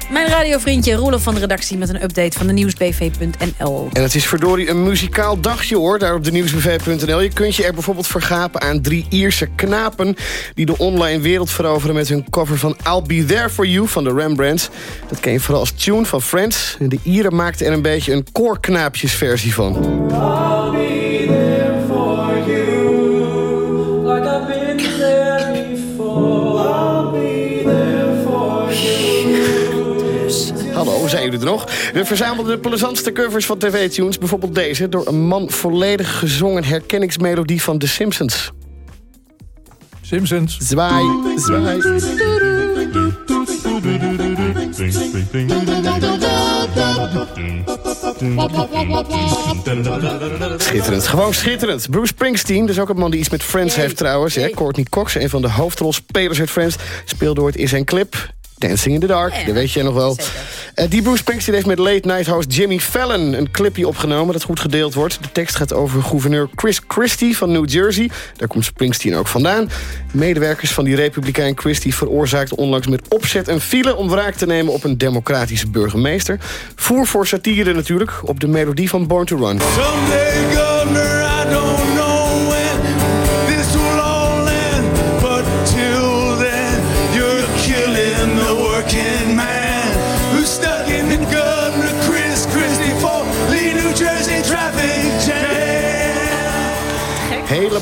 Mijn radiovriendje Roelof van de redactie met een update van de nieuwsbv.nl. En het is verdorie een muzikaal dagje hoor, daar op de nieuwsbv.nl. Je kunt je er bijvoorbeeld vergapen aan drie Ierse knapen... die de online wereld veroveren met hun cover van I'll Be There For You van de Rembrandts. Dat ken je vooral als tune van Friends. En de Ieren maakten er een beetje een koorknaapjesversie van. Zijn jullie er nog? We verzamelden de plezantste covers van tv-tunes. Bijvoorbeeld deze, door een man volledig gezongen herkenningsmelodie van The Simpsons. Simpsons. Zwaai, zwaai. Schitterend, gewoon schitterend. Bruce Springsteen, dus ook een man die iets met Friends heeft trouwens. Hè. Courtney Cox, een van de hoofdrolspelers uit Friends... speelde ooit in zijn clip Dancing in the Dark, dat weet jij nog wel. Eh, die Bruce Springsteen heeft met late night host Jimmy Fallon... een clipje opgenomen dat goed gedeeld wordt. De tekst gaat over gouverneur Chris Christie van New Jersey. Daar komt Springsteen ook vandaan. Medewerkers van die republikein Christie veroorzaakten onlangs met opzet een file... om wraak te nemen op een democratische burgemeester. Voer voor satire natuurlijk, op de melodie van Born to Run. Someday, Governor,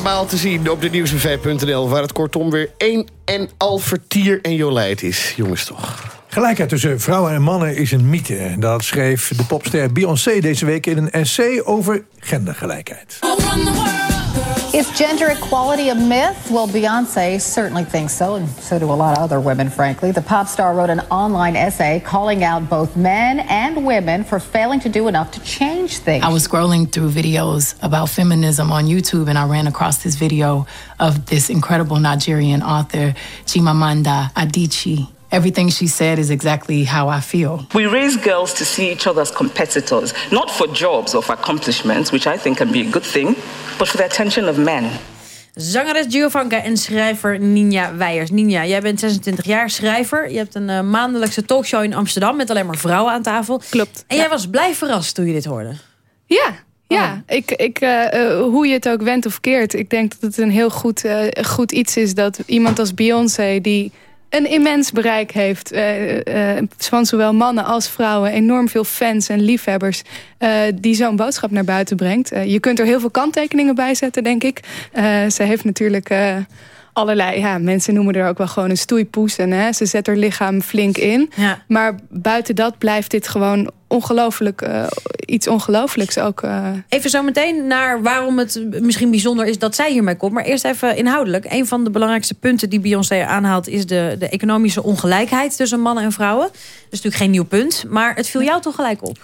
te zien op de nieuwsbv.nl... waar het kortom weer één en al vertier en jolijt is. Jongens toch. Gelijkheid tussen vrouwen en mannen is een mythe. Dat schreef de popster Beyoncé deze week in een essay over gendergelijkheid. Is gender equality a myth? Well, Beyonce certainly thinks so, and so do a lot of other women, frankly. The pop star wrote an online essay calling out both men and women for failing to do enough to change things. I was scrolling through videos about feminism on YouTube and I ran across this video of this incredible Nigerian author, Chimamanda Adichie. Everything she said is exactly how I feel. We raise girls to see each other as competitors, not for jobs or for accomplishments, which I think can be a good thing, but for the attention of men. Zangeres Giovanka en schrijver Ninja Weijers. Ninja, jij bent 26 jaar schrijver. Je hebt een eh, maandelijkse talkshow in Amsterdam... met alleen maar vrouwen aan tafel. Klopt. En jij was blij verrast toen je dit hoorde. Ja, ja. Ik, ik, eh, eh, hoe je het ook wendt of keert. Ik denk dat het een heel goed, goed iets is dat iemand als Beyoncé... die een immens bereik heeft. eh, van zowel mannen als vrouwen. Enorm veel fans en liefhebbers. die zo'n boodschap naar buiten brengt. Je kunt er heel veel kanttekeningen bij zetten, denk ik. Ze heeft natuurlijk... Allerlei, ja, mensen noemen er ook wel gewoon een stoeipoes. En hè, ze zet haar lichaam flink in. Maar buiten dat blijft dit gewoon ongelooflijk, eh, iets ongelooflijks ook. eh. Even zo meteen naar waarom het misschien bijzonder is dat zij hiermee komt. Maar eerst even inhoudelijk. Een van de belangrijkste punten die Beyoncé aanhaalt... is de, de economische ongelijkheid tussen mannen en vrouwen. Dat is natuurlijk geen nieuw punt. Maar het viel jou toch gelijk op?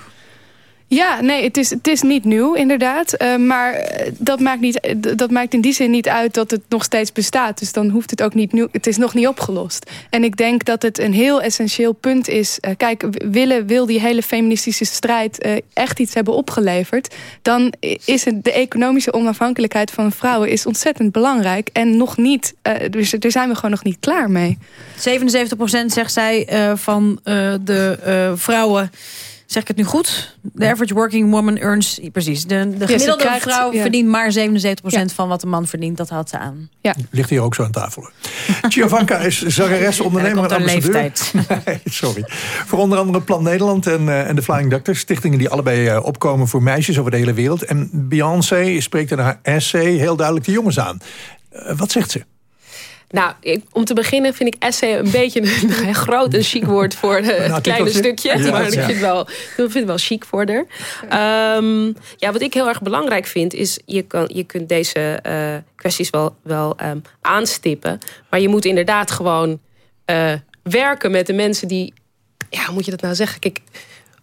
Ja, nee, het is, het is niet nieuw, inderdaad. Eh, maar eh, dat maakt, niet, eh, dat maakt in die zin niet uit dat het nog steeds bestaat. Dus dan hoeft het ook niet nieuw. Het is nog niet opgelost. En ik denk dat het een heel essentieel punt is. Kijk, willen, wil die hele feministische strijd echt iets hebben opgeleverd... dan is het, de economische onafhankelijkheid van vrouwen is ontzettend belangrijk. En nog niet, dus daar zijn we gewoon nog niet klaar mee. 77% zegt zij van de vrouwen... Zeg ik het nu goed? De average working woman earns... Precies, de, de gemiddelde krijgt- vrouw ja. verdient maar 77% van wat de man verdient. Dat had ze aan. Ja. Ligt hier ook zo aan tafel. Giovanka is zangeres, ondernemer en ambassadeur. Nee, Sorry. Voor onder andere Plan Nederland en, eh, en de Flying Doctors. Stichtingen die allebei eh, opkomen voor meisjes over de hele wereld. En Beyoncé spreekt in haar essay heel duidelijk de jongens aan. Eh, wat zegt ze? Nou, ik, om te beginnen vind ik essay een beetje een, een groot en chic woord voor het kleine stukje. Ja, maar ik vind, het wel, ik vind het wel chic voor. Ehm, ja, wat ik heel erg belangrijk vind, is je, kan, je kunt deze eh, kwesties wel, wel ehm, aanstippen. Maar je moet inderdaad gewoon eh, werken met de mensen die. Ja, hoe moet je dat nou zeggen? Kijk,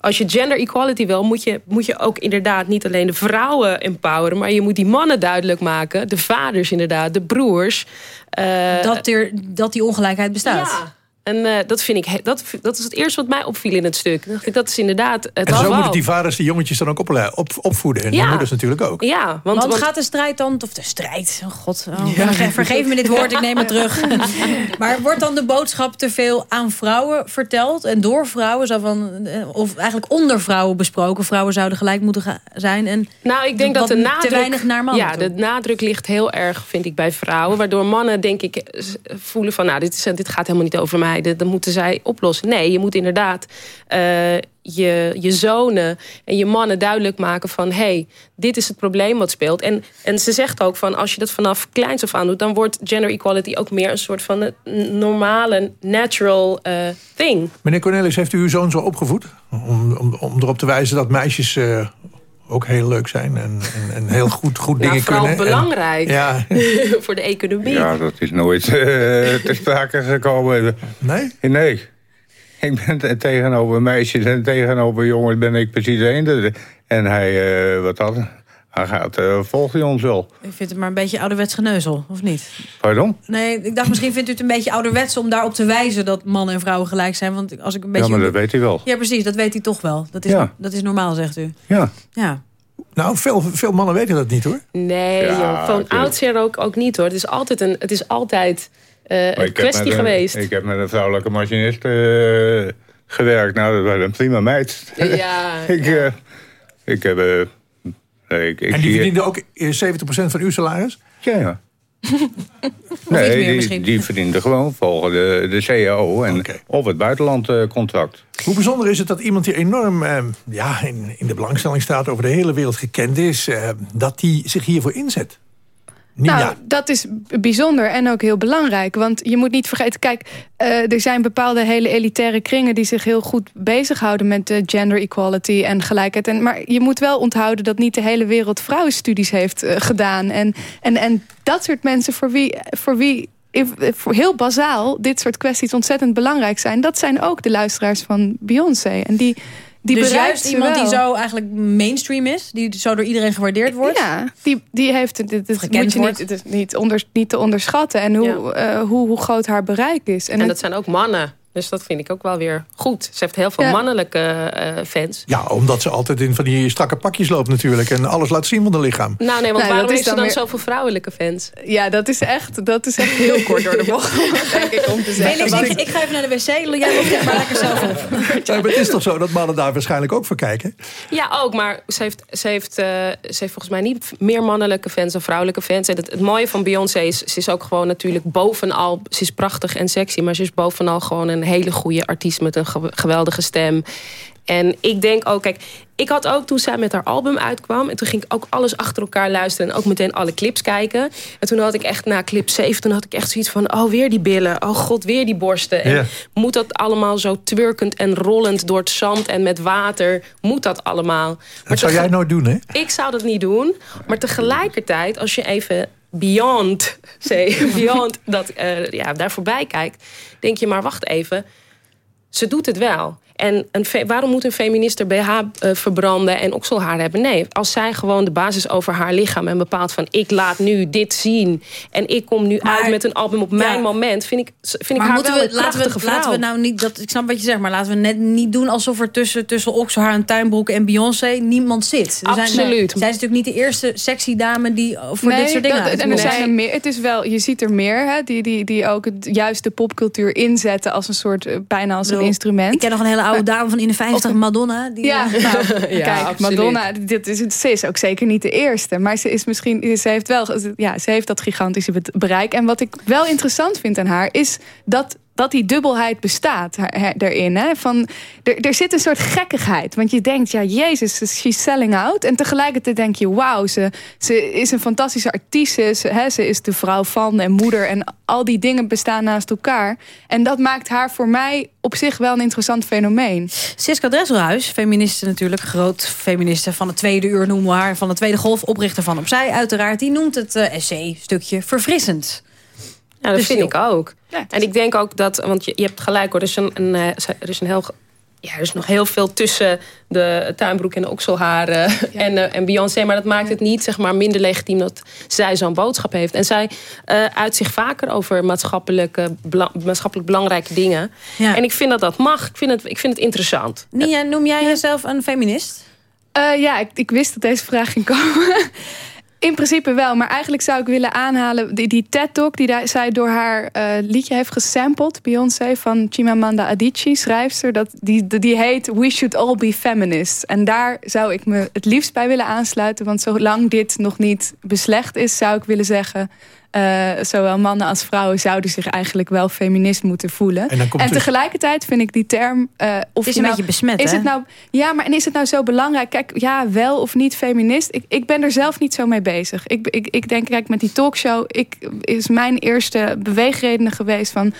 als je gender equality wil, moet je, moet je ook inderdaad niet alleen de vrouwen empoweren, maar je moet die mannen duidelijk maken, de vaders inderdaad, de broers. eh, Dat, er, dat die ongelijkheid bestaat. ja. En eh, dat vind ik, dat, dat is het eerste wat mij opviel in het stuk. Dan dacht ik, dat is inderdaad het En zo moeten die vaders die jongetjes dan ook op, opvoeden. En Ja. moeders natuurlijk ook. Ja, want, Want, want- gaat de strijd dan, of de strijd, oh god, oh, verge- vergeef me dit woord, ik neem het terug. maar wordt dan de boodschap te veel aan vrouwen verteld en door vrouwen, zo van, eh, of eigenlijk onder vrouwen besproken? Vrouwen zouden gelijk moeten zijn en Nou, ik denk dat de nadruk... te weinig naar mannen. Ja, toe. de nadruk ligt heel erg, vind ik, bij vrouwen. Waardoor mannen, denk ik, eh, voelen van... nou, dit, is, dit gaat helemaal niet over mij. Dat, dat moeten zij oplossen. Nee, je moet inderdaad eh, je, je zonen en je mannen duidelijk maken van... hey, dit is het probleem wat speelt. En, en ze zegt ook van, als je dat vanaf kleins af aan doet... dan wordt gender equality ook meer een soort van normale, natural eh, thing. Meneer Cornelis, heeft u uw zoon zo opgevoed? Om, om, om erop te wijzen dat meisjes eh, ook heel leuk zijn en, en, en heel goed, goed dingen Nou, vooral kunnen. En- belangrijk ja, voor de economie. Ja, dat is nooit eh ter sprake gekomen. Nee? Nee. Ik ben te- tegenover meisjes en tegenover jongens ben ik precies één. En hij, eh, wat dan? gaat, eh, volgt hij ons wel. Ik vind het maar een beetje ouderwets geneuzel, of niet? Pardon? Nee, ik dacht misschien vindt u het een beetje ouderwets om daarop te wijzen dat mannen en vrouwen gelijk zijn. Want als ik een beetje. Ja, maar dat weet hij wel. Ja, precies, dat weet hij toch wel. Dat is, Ja. dat is normaal, zegt u. Ja. Ja. Nou, veel, veel mannen weten dat niet hoor. Nee, Ja, joh, van oudsher ook, ook niet hoor. Het is altijd een, het is altijd eh, een kwestie een- geweest. Ik heb met een vrouwelijke machinist eh, gewerkt. Nou, dat was een prima meid. Ja, ik, eh, ik heb... eh, nee, ik, ik En die verdiende ook eh, 70% van uw salaris? Ja, ja. Nee, meer die, die verdiende gewoon volgens de, de CAO en of het buitenlandcontract. Hoe bijzonder is het dat iemand die enorm eh, ja, in, in de belangstelling staat... over de hele wereld gekend is, eh, dat die zich hiervoor inzet? Nina. Nou, dat is bijzonder en ook heel belangrijk. Want je moet niet vergeten, kijk, eh, er zijn bepaalde hele elitaire kringen... die zich heel goed bezighouden met de gender equality en gelijkheid. En, maar je moet wel onthouden dat niet de hele wereld vrouwenstudies heeft eh, gedaan. En, en, en dat soort mensen voor wie... Voor wie voor heel bazaal dit soort kwesties ontzettend belangrijk zijn... dat zijn ook de luisteraars van Beyoncé. En die, die dus bereikt juist iemand die zo eigenlijk mainstream is, die zo door iedereen gewaardeerd wordt. Ja, die, die heeft het. Het, het moet je niet, het is niet, onder, niet te onderschatten. En hoe, eh, hoe, hoe groot haar bereik is. En, dat zijn ook mannen. Dus dat vind ik ook wel weer goed. Ze heeft heel veel Ja. mannelijke eh, fans. Ja, omdat ze altijd in van die strakke pakjes loopt natuurlijk... en alles laat zien van haar lichaam. Nou nee, want Nou, waarom heeft ze dan weer- zoveel vrouwelijke fans? Ja, dat is echt, dat is echt heel kort door de bocht. denk ik om te zeggen. Felix, ik, ik ga even naar de wc. Jij loopt echt maar lekker zelf op. Ja, maar het is toch zo dat mannen daar waarschijnlijk ook voor kijken? Ja, ook. Maar ze heeft, ze, heeft, eh, ze heeft volgens mij niet meer mannelijke fans dan vrouwelijke fans. En het, het mooie van Beyoncé is, ze is ook gewoon natuurlijk bovenal... Ze is prachtig en sexy, maar ze is bovenal gewoon een hele goede artiest... met een ge- geweldige stem. En ik denk ook, kijk, ik had ook toen zij met haar album uitkwam... en toen ging ik ook alles achter elkaar luisteren... en ook meteen alle clips kijken. En toen had ik echt na clip 7, toen had ik echt zoiets van... oh, weer die billen, oh god, weer die borsten. En Ja. moet dat allemaal zo twurkend en rollend door het zand en met water? Moet dat allemaal? Maar Dat zou jij nooit doen, hè? Ik zou dat niet doen. Maar tegelijkertijd, als je even beyond, say, beyond dat, eh, ja, daar voorbij kijkt... denk je, maar wacht even, ze doet het wel. En een waarom moet een feminist er BH eh, verbranden en okselhaar hebben? Nee, als zij gewoon de basis over haar lichaam en bepaalt van... ik laat nu dit zien en ik kom nu uit met een album op mijn moment... vind ik, vind ik maar haar wel we, een laten, we, vrouw. laten we nou niet, dat, ik snap wat je zegt, maar laten we net niet doen alsof er tussen, tussen Oxelhaar en Tuinbroek en Beyoncé niemand zit. Er Zijn, Absoluut. zij is natuurlijk niet de eerste sexy dame die voor dit soort dingen dat- en er zijn er meer. Het is wel, je ziet er meer hè, die, die, die ook het, juist de popcultuur inzetten als een soort, eh, bijna als een instrument. Ik ken nog een hele oude dame van in de 50, Madonna. Die, Ja, eh, nou, Ja, kijk, absoluut. Madonna, dit is, ze is ook zeker niet de eerste. Maar ze is misschien, ze heeft wel, ja, ze heeft dat gigantische be- bereik. En wat ik wel interessant vind aan haar, is dat dat die dubbelheid bestaat erin. Hè? Van, er, zit een soort gekkigheid. Want je denkt, ja, jezus, she's selling out. En tegelijkertijd denk je, wauw, ze, ze is een fantastische artiest. Ze hè, ze is de vrouw van en moeder. En al die dingen bestaan naast elkaar. En dat maakt haar voor mij op zich wel een interessant fenomeen. Siska Dresselhuis, feministe natuurlijk, groot feministe van het tweede uur noemen we haar, van de tweede golf, oprichter van Opzij uiteraard, die noemt het eh essay-stukje verfrissend. Ja, dat Dus vind ik ook. En ik denk ook dat, want je, je hebt gelijk hoor, er is een, een, eh, er is een heel. Ja, er is nog heel veel tussen de tuinbroek en de okselhaar eh, en, eh, en Beyoncé. Maar dat maakt het niet zeg maar, minder legitiem dat zij zo'n boodschap heeft. En zij eh uit zich vaker over maatschappelijke, bela- maatschappelijk belangrijke dingen. Ja. En ik vind dat dat mag. Ik vind het, ik vind het interessant. Nia, noem jij jezelf een feminist? Eh, ja, ik, ik wist dat deze vraag ging komen. In principe wel, maar eigenlijk zou ik willen aanhalen... die, die TED-talk die zij door haar eh, liedje heeft gesampled... Beyoncé, van Chimamanda Adichie, schrijfster... Dat, die, die heet We Should All Be Feminists. En daar zou ik me het liefst bij willen aansluiten... want zolang dit nog niet beslecht is, zou ik willen zeggen... eh, zowel mannen als vrouwen zouden zich eigenlijk wel feminist moeten voelen. En dan komt dus- tegelijkertijd vind ik die term... eh, of is je een nou- beetje besmet, Is hè? het nou ja, maar en is het nou zo belangrijk? Kijk, ja, wel of niet feminist. Ik, ik ben er zelf niet zo mee bezig. Ik, ik, ik denk, kijk, met die talkshow... Ik, is mijn eerste beweegreden geweest van...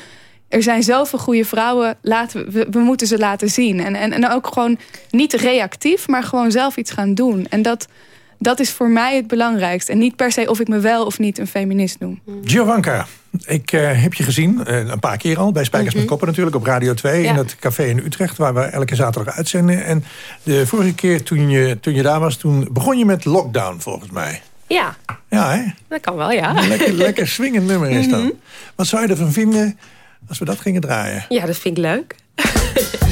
Er zijn zoveel goede vrouwen, laten we, we, we moeten ze laten zien. En, en, en ook gewoon niet reactief, maar gewoon zelf iets gaan doen. En dat, dat is voor mij het belangrijkste. En niet per se of ik me wel of niet een feminist noem. Giovanka, Ik eh, heb je gezien, eh, een paar keer al, bij Spijkers met Koppen natuurlijk, op Radio 2... Ja. in het café in Utrecht, waar we elke zaterdag uitzenden. En de vorige keer toen je, toen je daar was, toen begon je met Lockdown, volgens mij. Ja, Ja, hè? dat kan wel, ja. Een lekker, lekker swingend nummer is dat. Mhm. Wat zou je ervan vinden als we dat gingen draaien? Ja, dat vind ik leuk.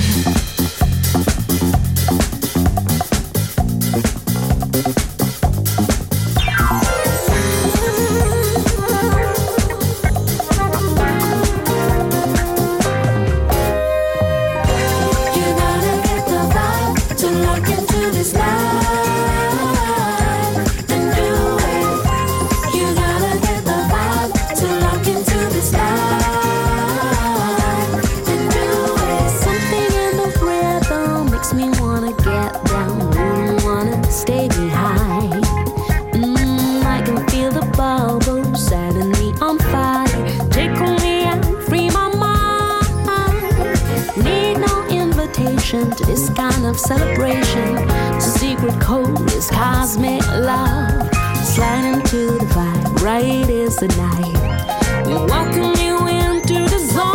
of celebration. To secret code is cosmic love. Slide into the vibe, right is the night. We welcome you into the zone.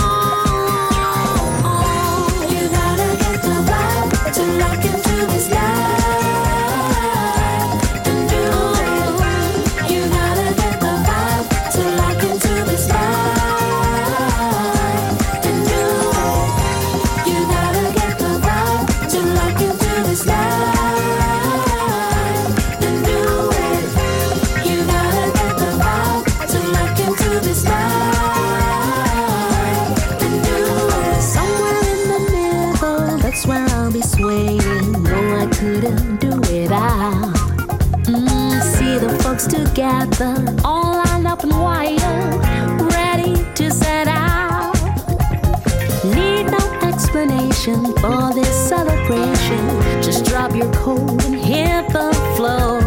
You gotta get the vibe to lock into together, all lined up and wired, ready to set out. Need no explanation for this celebration. Just drop your coat and hit the floor.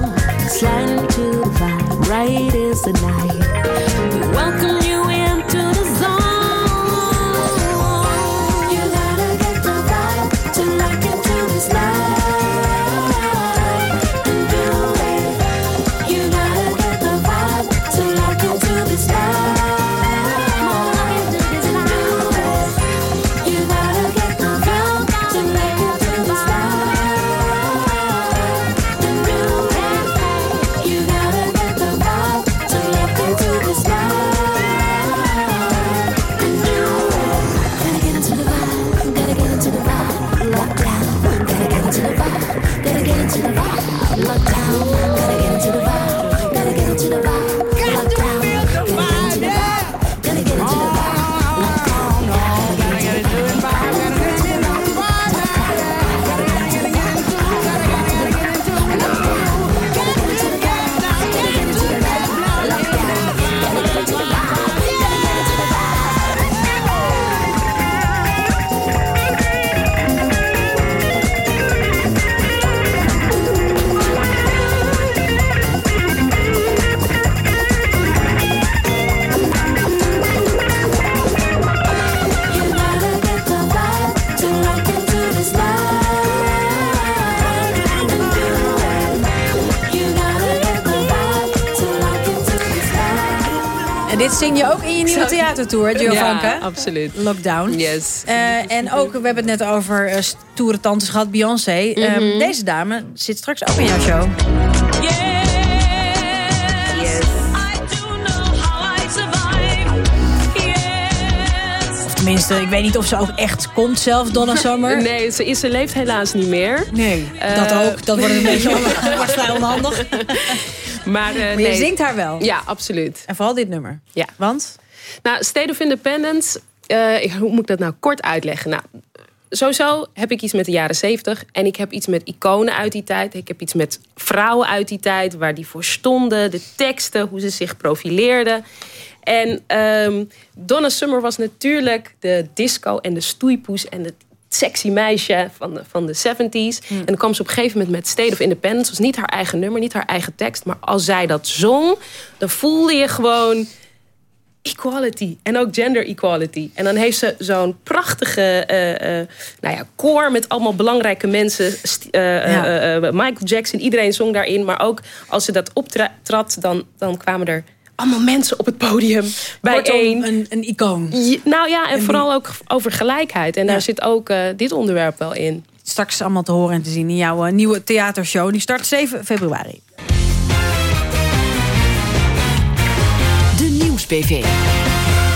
Slide into the vibe, right is the night. We welcome you zing je ook in je nieuwe theatertour, Giovanka? Ja, absoluut. Lockdown. Yes. Eh, en ook, we hebben het net over eh, stoere tantes gehad, Beyoncé. Eh, Mhm. deze dame zit straks ook in jouw show. Of tenminste, ik weet niet of ze ook echt komt zelf, Donna Summer. Nee, ze, is, ze leeft helaas niet meer. Nee, Eh, dat ook. Dat wordt een beetje on- wordt vrij onhandig. Maar, eh, Maar je nee. zingt haar wel. Ja, absoluut. En vooral dit nummer. Ja. Want? Nou, State of Independence, ik- hoe moet ik dat nou kort uitleggen? Nou, sowieso heb ik iets met de jaren zeventig. En ik heb iets met iconen uit die tijd. Ik heb iets met vrouwen uit die tijd, waar die voor stonden. De teksten, hoe ze zich profileerden. En ehm, Donna Summer was natuurlijk de disco en de stoeipoes en het sexy meisje van de, van de 70s. En dan kwam ze op een gegeven moment met State of Independence. Het was niet haar eigen nummer, niet haar eigen tekst. Maar als zij dat zong, dan voelde je gewoon equality. En ook gender equality. En dan heeft ze zo'n prachtige eh, nou ja, koor met allemaal belangrijke mensen. Ja. eh, Michael Jackson, iedereen zong daarin. Maar ook als ze dat optrad, dan, dan kwamen er allemaal mensen op het podium bijeen. Een, een icoon. nou ja, en, vooral ook over gelijkheid. En daar zit ook eh, dit onderwerp wel in. Straks allemaal te horen en te zien in jouw eh, nieuwe theatershow. Die start 7 februari. De Nieuws-PV.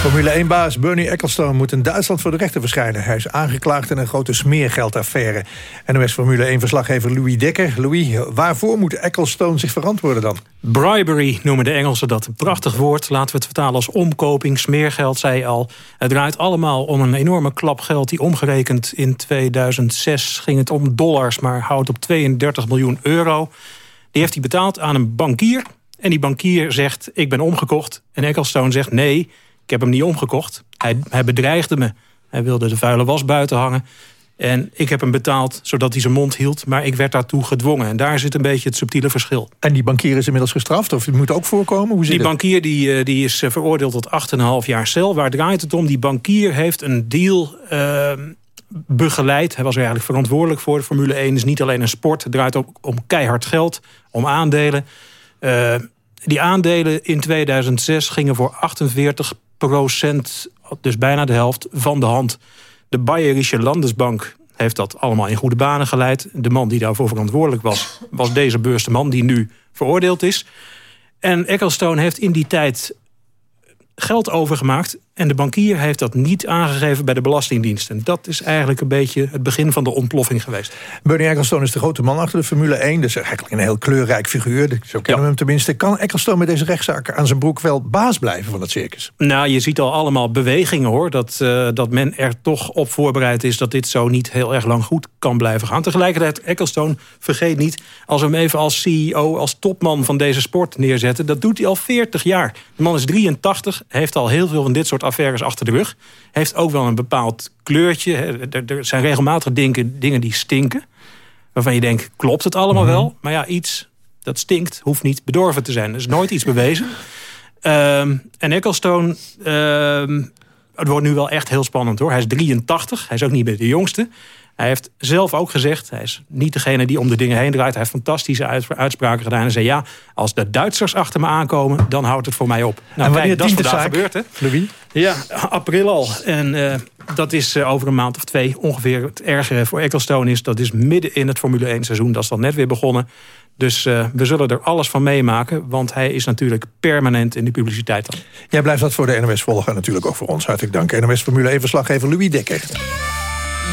Formule 1-baas Bernie Ecclestone moet in Duitsland voor de rechter verschijnen. Hij is aangeklaagd in een grote smeergeldaffaire. NOS Formule 1-verslaggever Louis Dekker. Louis, waarvoor moet Ecclestone zich verantwoorden dan? Bribery noemen de Engelsen dat. Prachtig woord. Laten we het vertalen als omkoping, smeergeld, zei al. Het draait allemaal om een enorme klap geld... die omgerekend in 2006 ging het om dollars... maar houdt op 32 miljoen euro. Die heeft hij betaald aan een bankier. En die bankier zegt, ik ben omgekocht. En Ecclestone zegt, nee, ik heb hem niet omgekocht. Hij, hij bedreigde me. Hij wilde de vuile was buiten hangen. En ik heb hem betaald zodat hij zijn mond hield. Maar ik werd daartoe gedwongen. En daar zit een beetje het subtiele verschil. En die bankier is inmiddels gestraft? Of die moet ook voorkomen? Hoe zit die het? bankier die, eh, die is eh, veroordeeld tot 8,5 jaar cel. Waar draait het om? Die bankier heeft een deal eh, begeleid. Hij was er eigenlijk verantwoordelijk voor. De Formule 1 is niet alleen een sport. Het draait ook om keihard geld. Om aandelen. Eh, die aandelen in 2006 gingen voor 48 procent, dus bijna de helft, van de hand. De Bayerische Landesbank heeft dat allemaal in goede banen geleid. De man die daarvoor verantwoordelijk was, was deze bewuste man die nu veroordeeld is. En Ecclestone heeft in die tijd geld overgemaakt. En de bankier heeft dat niet aangegeven bij de Belastingdienst. En dat is eigenlijk een beetje het begin van de ontploffing geweest. Bernie Ecclestone is de grote man achter de Formule 1. Dus eigenlijk een heel kleurrijk figuur. Zo kennen we hem tenminste. Kan Ecclestone met deze rechtszaak aan zijn broek wel baas blijven van het circus? Nou, je ziet al allemaal bewegingen hoor. Dat, eh, dat men er toch op voorbereid is dat dit zo niet heel erg lang goed kan blijven gaan. Tegelijkertijd, Ecclestone, vergeet niet, als we hem even als CEO, als topman van deze sport neerzetten, dat doet hij al 40 jaar. De man is 83, heeft al heel veel van dit soort affaires achter de rug. Heeft ook wel een bepaald kleurtje. Er, zijn regelmatig dingen, dingen die stinken. Waarvan je denkt, klopt het allemaal wel? Maar ja, iets dat stinkt, hoeft niet bedorven te zijn. Er is nooit iets bewezen. Ehm, en Ecclestone, ehm, het wordt nu wel echt heel spannend hoor. Hij is 83, hij is ook niet meer de jongste. Hij heeft zelf ook gezegd, hij is niet degene die om de dingen heen draait. Hij heeft fantastische uits- uitspraken gedaan. En zei ja, als de Duitsers achter me aankomen, dan houdt het voor mij op. Nou, en wanneer kijk, dat is vandaag gebeurd hè. Louis? Ja, april al. En eh, dat is eh, over een maand of twee ongeveer het ergere voor Ecclestone is. Dat is midden in het Formule 1 seizoen. Dat is dan net weer begonnen. Dus eh, we zullen er alles van meemaken. Want hij is natuurlijk permanent in de publiciteit dan. Jij blijft dat voor de NOS volgen en natuurlijk ook voor ons. Hartelijk dank. NOS Formule 1-verslaggever Louis Dekker.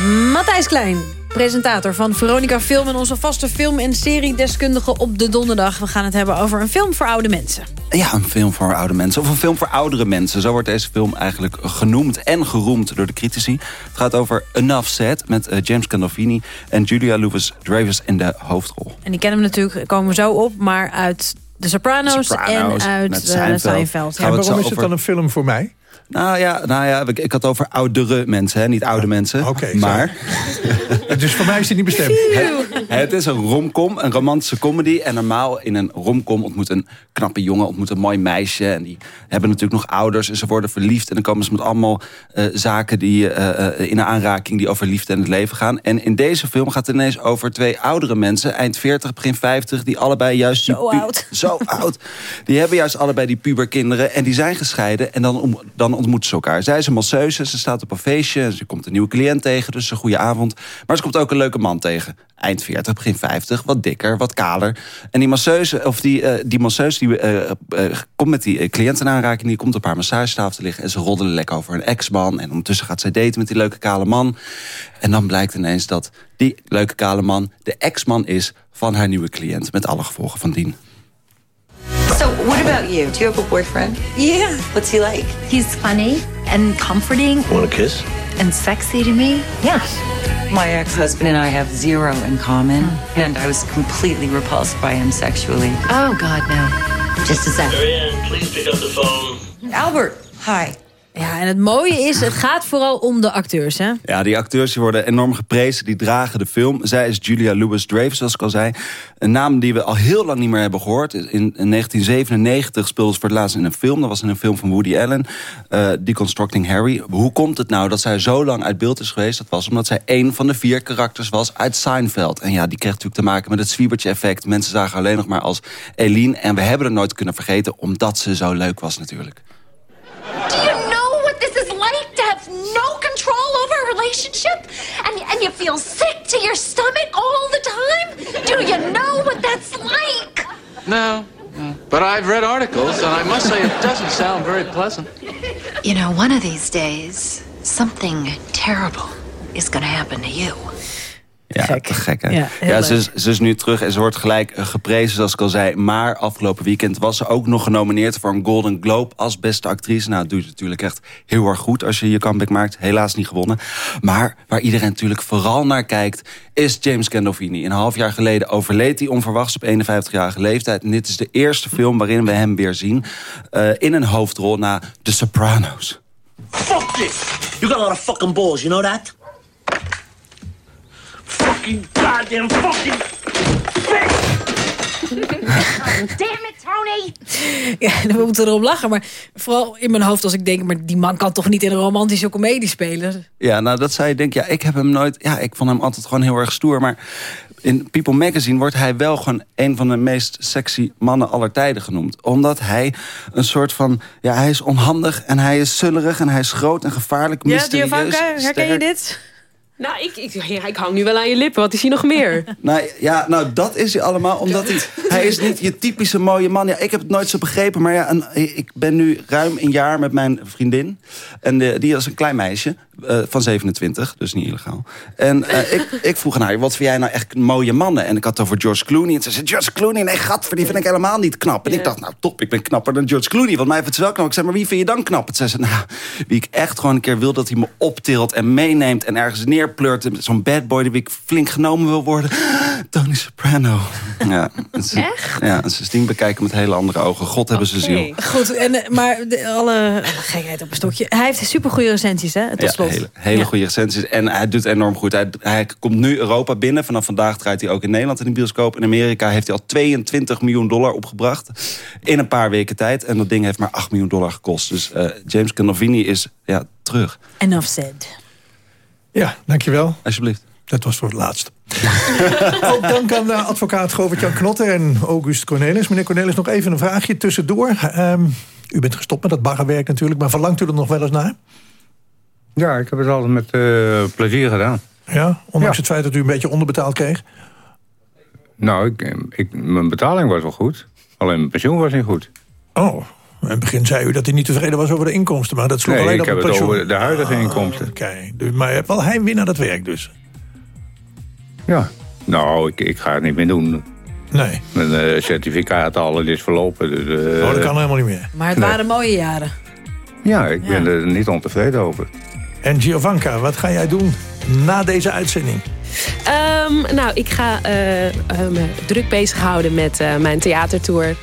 Matthijs Klein, presentator van Veronica Film... en onze vaste film- en seriedeskundige op de donderdag. We gaan het hebben over een film voor oude mensen. Ja, een film voor oude mensen. Of een film voor oudere mensen. Zo wordt deze film eigenlijk genoemd en geroemd door de critici. Het gaat over Enough Said met eh, James Gandolfini en Julia Louis-Dreyfus in de hoofdrol. En die kennen we natuurlijk, komen we zo op... maar uit De Sopranos, Sopranos, en uit eh, Seinfeld. Het Waarom is het dan een film voor mij? Nou ja, nou ja ik, ik had het over oudere mensen, hè, niet oude mensen. maar Dus voor mij is die niet bestemd. het is een romcom, een romantische comedy. En normaal in een romcom ontmoet een knappe jongen, ontmoet een mooi meisje. En die hebben natuurlijk nog ouders en ze worden verliefd. En dan komen ze met allemaal eh, zaken die eh, eh, in een aanraking die over liefde en het leven gaan. En in deze film gaat het ineens over twee oudere mensen, eind 40, begin 50, die allebei juist... Zo oud. Zo oud. Die hebben juist allebei die puberkinderen en die zijn gescheiden. En dan, om, dan ontmoeten ze elkaar. Zij is een masseuse, ze staat op een feestje. Ze komt een nieuwe cliënt tegen, dus een goede avond. Maar ze komt ook een leuke man tegen. Eind 40, begin 50, wat dikker, wat kaler. En die masseuse, of die, eh, die masseuse die, eh, eh, komt met die cliënt in aanraking... die komt op haar massagetafel te liggen... en ze roddelen lekker over een ex-man. En ondertussen gaat zij daten met die leuke kale man. En dan blijkt ineens dat die leuke kale man... de ex-man is van haar nieuwe cliënt. Met alle gevolgen van dien. So, what about you? Do you have a boyfriend? Yeah. What's he like? He's funny and comforting Want a kiss? and sexy to me. Yeah. My ex husband and I have zero in common, hmm. and I was completely repulsed by him sexually. Oh, God, no. Just a sec. Marianne, please pick up the phone. Albert. Hi. Ja, en het mooie is, het gaat vooral om de acteurs, hè? Ja, die acteurs die worden enorm geprezen. Die dragen de film. Zij is Julia Louis-Dreyfus, zoals ik al zei. Een naam die we al heel lang niet meer hebben gehoord. In, in 1997 speelde ze voor het laatst in een film. Dat was in een film van Woody Allen. eh, Deconstructing Harry. Hoe komt het nou dat zij zo lang uit beeld is geweest? Dat was omdat zij één van de vier karakters was uit Seinfeld. En ja, die kreeg natuurlijk te maken met het zwiebertje effect. Mensen zagen alleen nog maar als Eline. En we hebben het nooit kunnen vergeten, omdat ze zo leuk was natuurlijk. Relationship? And, and you feel sick to your stomach all the time? Do you know what that's like? No, no. But I've read articles, and I must say it doesn't sound very pleasant. You know, one of these days, something terrible is going to happen to you. Ja, te gek hè? Ja, ze, is, ze is nu terug en ze wordt gelijk eh, geprezen, zoals ik al zei. Maar afgelopen weekend was ze ook nog genomineerd voor een Golden Globe als beste actrice. Nou, dat doe je natuurlijk echt heel erg goed als je je comeback maakt. Helaas niet gewonnen. Maar waar iedereen natuurlijk vooral naar kijkt, is James Gandolfini. Een half jaar geleden overleed hij onverwachts op 51-jarige leeftijd. En dit is de eerste film waarin we hem weer zien eh, in een hoofdrol na The Sopranos. Fuck this! You got a lot of fucking balls, you know that? Fucking goddamn fucking Damn it, Tony! Ja, we moeten erom lachen, maar vooral in mijn hoofd als ik denk... maar die man kan toch niet in een romantische komedie spelen? Ja, nou dat zei je denk ja, ik heb hem nooit... Ja, ik vond hem altijd gewoon heel erg stoer, maar... In People Magazine wordt hij wel gewoon een van de meest sexy mannen aller tijden genoemd. Omdat hij een soort van... Ja, hij is onhandig en hij is zullerig en hij is groot en gevaarlijk, Ja, mysterieus. Giovanka, herken je dit? Nou, ik, ik, ja, ik hang nu wel aan je lippen. Wat is hij nog meer? Nou, ja, nou, dat is hij allemaal. Omdat hij, hij is niet je typische mooie man. Ja, ik heb het nooit zo begrepen. Maar ja, een, ik ben nu ruim een jaar met mijn vriendin. En eh, die is een klein meisje eh, van 27. Dus niet illegaal. En eh, ik, ik vroeg aan haar, wat vind jij nou echt mooie mannen? En ik had het over George Clooney. En ze zei, George Clooney? Nee, gat, die vind ik helemaal niet knap. En ik dacht, nou top, ik ben knapper dan George Clooney. Want mij vindt ze wel knap. Ik zei, maar wie vind je dan knap? Het zei ze, nou, wie ik echt gewoon een keer wil dat hij me optilt en meeneemt. En ergens neerpleurt. Zo'n bad boy die ik flink genomen wil worden. Tony Soprano. Ja, ze, Echt? Ja, en sindsdien bekijken met hele andere ogen. God hebben ze ziel. Goed, en, eh, maar de, alle gekheid op een stokje. Hij heeft super goede recensies, hè? Tot Ja, slot. hele, hele Ja. goede recensies. En hij doet enorm goed. Hij, hij komt nu Europa binnen. Vanaf vandaag draait hij ook in Nederland in de bioscoop. In Amerika heeft hij al 22 miljoen dollar opgebracht. In een paar weken tijd. En dat ding heeft maar 8 miljoen dollar gekost. Dus eh, James Gandolfini is ja, terug. Enough said. Ja, dankjewel. Alsjeblieft. Dat was voor het laatst. Ook dank aan uh, advocaat Govert-Jan Knotter en August Cornelis. Meneer Cornelis, nog even een vraagje tussendoor. Ehm, u bent gestopt met dat baggerwerk natuurlijk, maar verlangt u er nog wel eens naar? Ja, ik heb het altijd met eh, plezier gedaan. Ja, ondanks het feit dat u een beetje onderbetaald kreeg? Nou, ik, ik, mijn betaling was wel goed. Alleen mijn pensioen was niet goed. Oh, in het begin zei u dat hij niet tevreden was over de inkomsten, maar dat sloeg Nee, alleen ik op heb het het pensioen. over de huidige Ah, inkomsten. Oké, dus, maar je hebt wel heimwee naar dat werk dus? Ja. Nou, ik, ik ga het niet meer doen. Nee. Mijn eh, certificaat al, het is verlopen. Dus, eh, Oh, dat kan helemaal niet meer. Maar het Nee. waren mooie jaren. Ja, ik ben er niet ontevreden over. En Giovanka, wat ga jij doen na deze uitzending? Ehm, nou, ik ga eh, eh, me druk bezighouden met eh, mijn theatertour.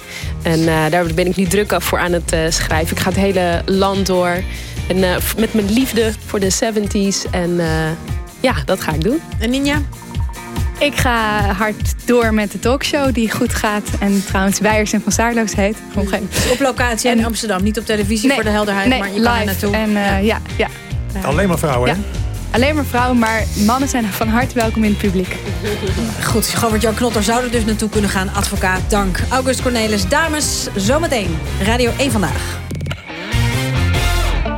En eh, daar ben ik nu druk voor aan het eh, schrijven. Ik ga het hele land door. En met mijn liefde voor de 70s. En eh, ja, dat ga ik doen. En Ninja? Ik ga hard door met de talkshow die goed gaat. En trouwens Weijers en Van Saarloos heet. Gewoon geen- Op locatie in Amsterdam. Niet op televisie Nee, voor de helderheid, nee, maar je kan er live. naartoe. En eh, ja, ja. Alleen maar vrouwen, hè? Alleen maar vrouwen, maar mannen zijn van harte welkom in het publiek. Goed, Govert-Jan Knotter zou er dus naartoe kunnen gaan. Advocaat, dank. August Cornelis, dames, zometeen. Radio 1 Vandaag.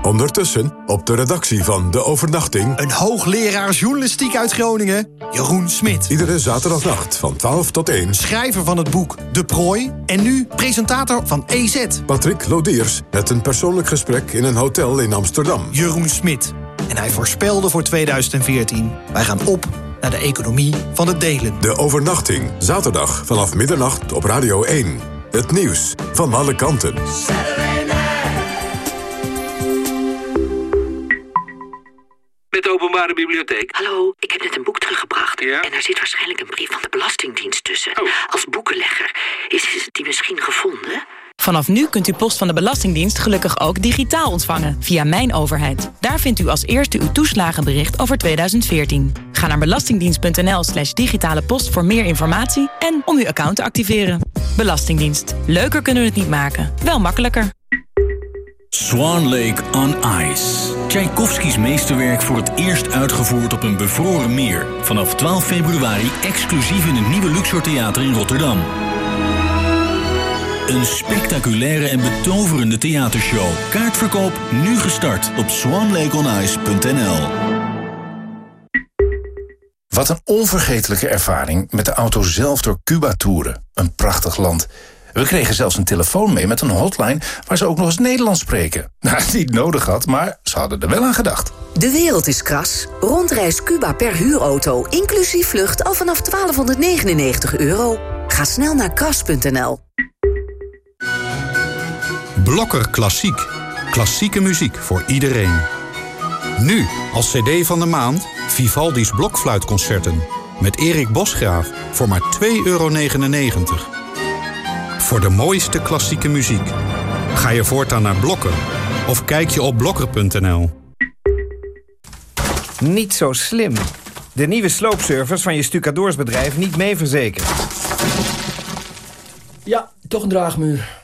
Ondertussen op de redactie van De Overnachting... Een hoogleraar journalistiek uit Groningen, Jeroen Smit. Iedere zaterdagnacht van 12 tot 1... Schrijver van het boek De Prooi en nu presentator van EZ. Patrick Lodiers met een persoonlijk gesprek in een hotel in Amsterdam. Jeroen Smit. En hij voorspelde voor 2014. Wij gaan op naar de economie van het delen. De Overnachting, zaterdag vanaf middernacht op Radio 1. Het nieuws van alle kanten. Met de openbare bibliotheek. Hallo, ik heb net een boek teruggebracht. En daar zit waarschijnlijk een brief van de Belastingdienst tussen. Als boekenlegger. Is die misschien gevonden? Vanaf nu kunt u post van de Belastingdienst gelukkig ook digitaal ontvangen via Mijn Overheid. Daar vindt u als eerste uw toeslagenbericht over 2014. Ga naar belastingdienst.nl slash digitale post voor meer informatie en om uw account te activeren. Belastingdienst. Leuker kunnen we het niet maken, wel makkelijker. Swan Lake on Ice. Tchaikovskis meesterwerk voor het eerst uitgevoerd op een bevroren meer. Vanaf 12 februari exclusief in het nieuwe Luxor Theater in Rotterdam. Een spectaculaire en betoverende theatershow. Kaartverkoop nu gestart op swanlakeonice.nl. Wat een onvergetelijke ervaring met de auto zelf door Cuba toeren. Een prachtig land. We kregen zelfs een telefoon mee met een hotline waar ze ook nog eens Nederlands spreken. Nou, niet nodig had, maar ze hadden er wel aan gedacht. De wereld is kras. Rondreis Cuba per huurauto, inclusief vlucht al vanaf 1299 euro. Ga snel naar kras.nl. Blokker Klassiek. Klassieke muziek voor iedereen. Nu, als cd van de maand, Vivaldi's Blokfluitconcerten. Met Erik Bosgraaf voor maar 2,99 euro. Voor de mooiste klassieke muziek. Ga je voortaan naar Blokker of kijk je op blokker.nl. Niet zo slim. De nieuwe sloopservice van je stucadoorsbedrijf niet mee verzekerd. Ja, toch een draagmuur.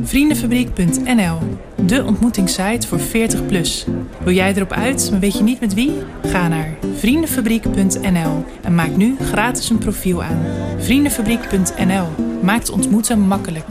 Vriendenfabriek.nl, de ontmoetingssite voor 40 plus. Wil jij erop uit, maar weet je niet met wie? Ga naar vriendenfabriek.nl en maak nu gratis een profiel aan. Vriendenfabriek.nl maakt ontmoeten makkelijk.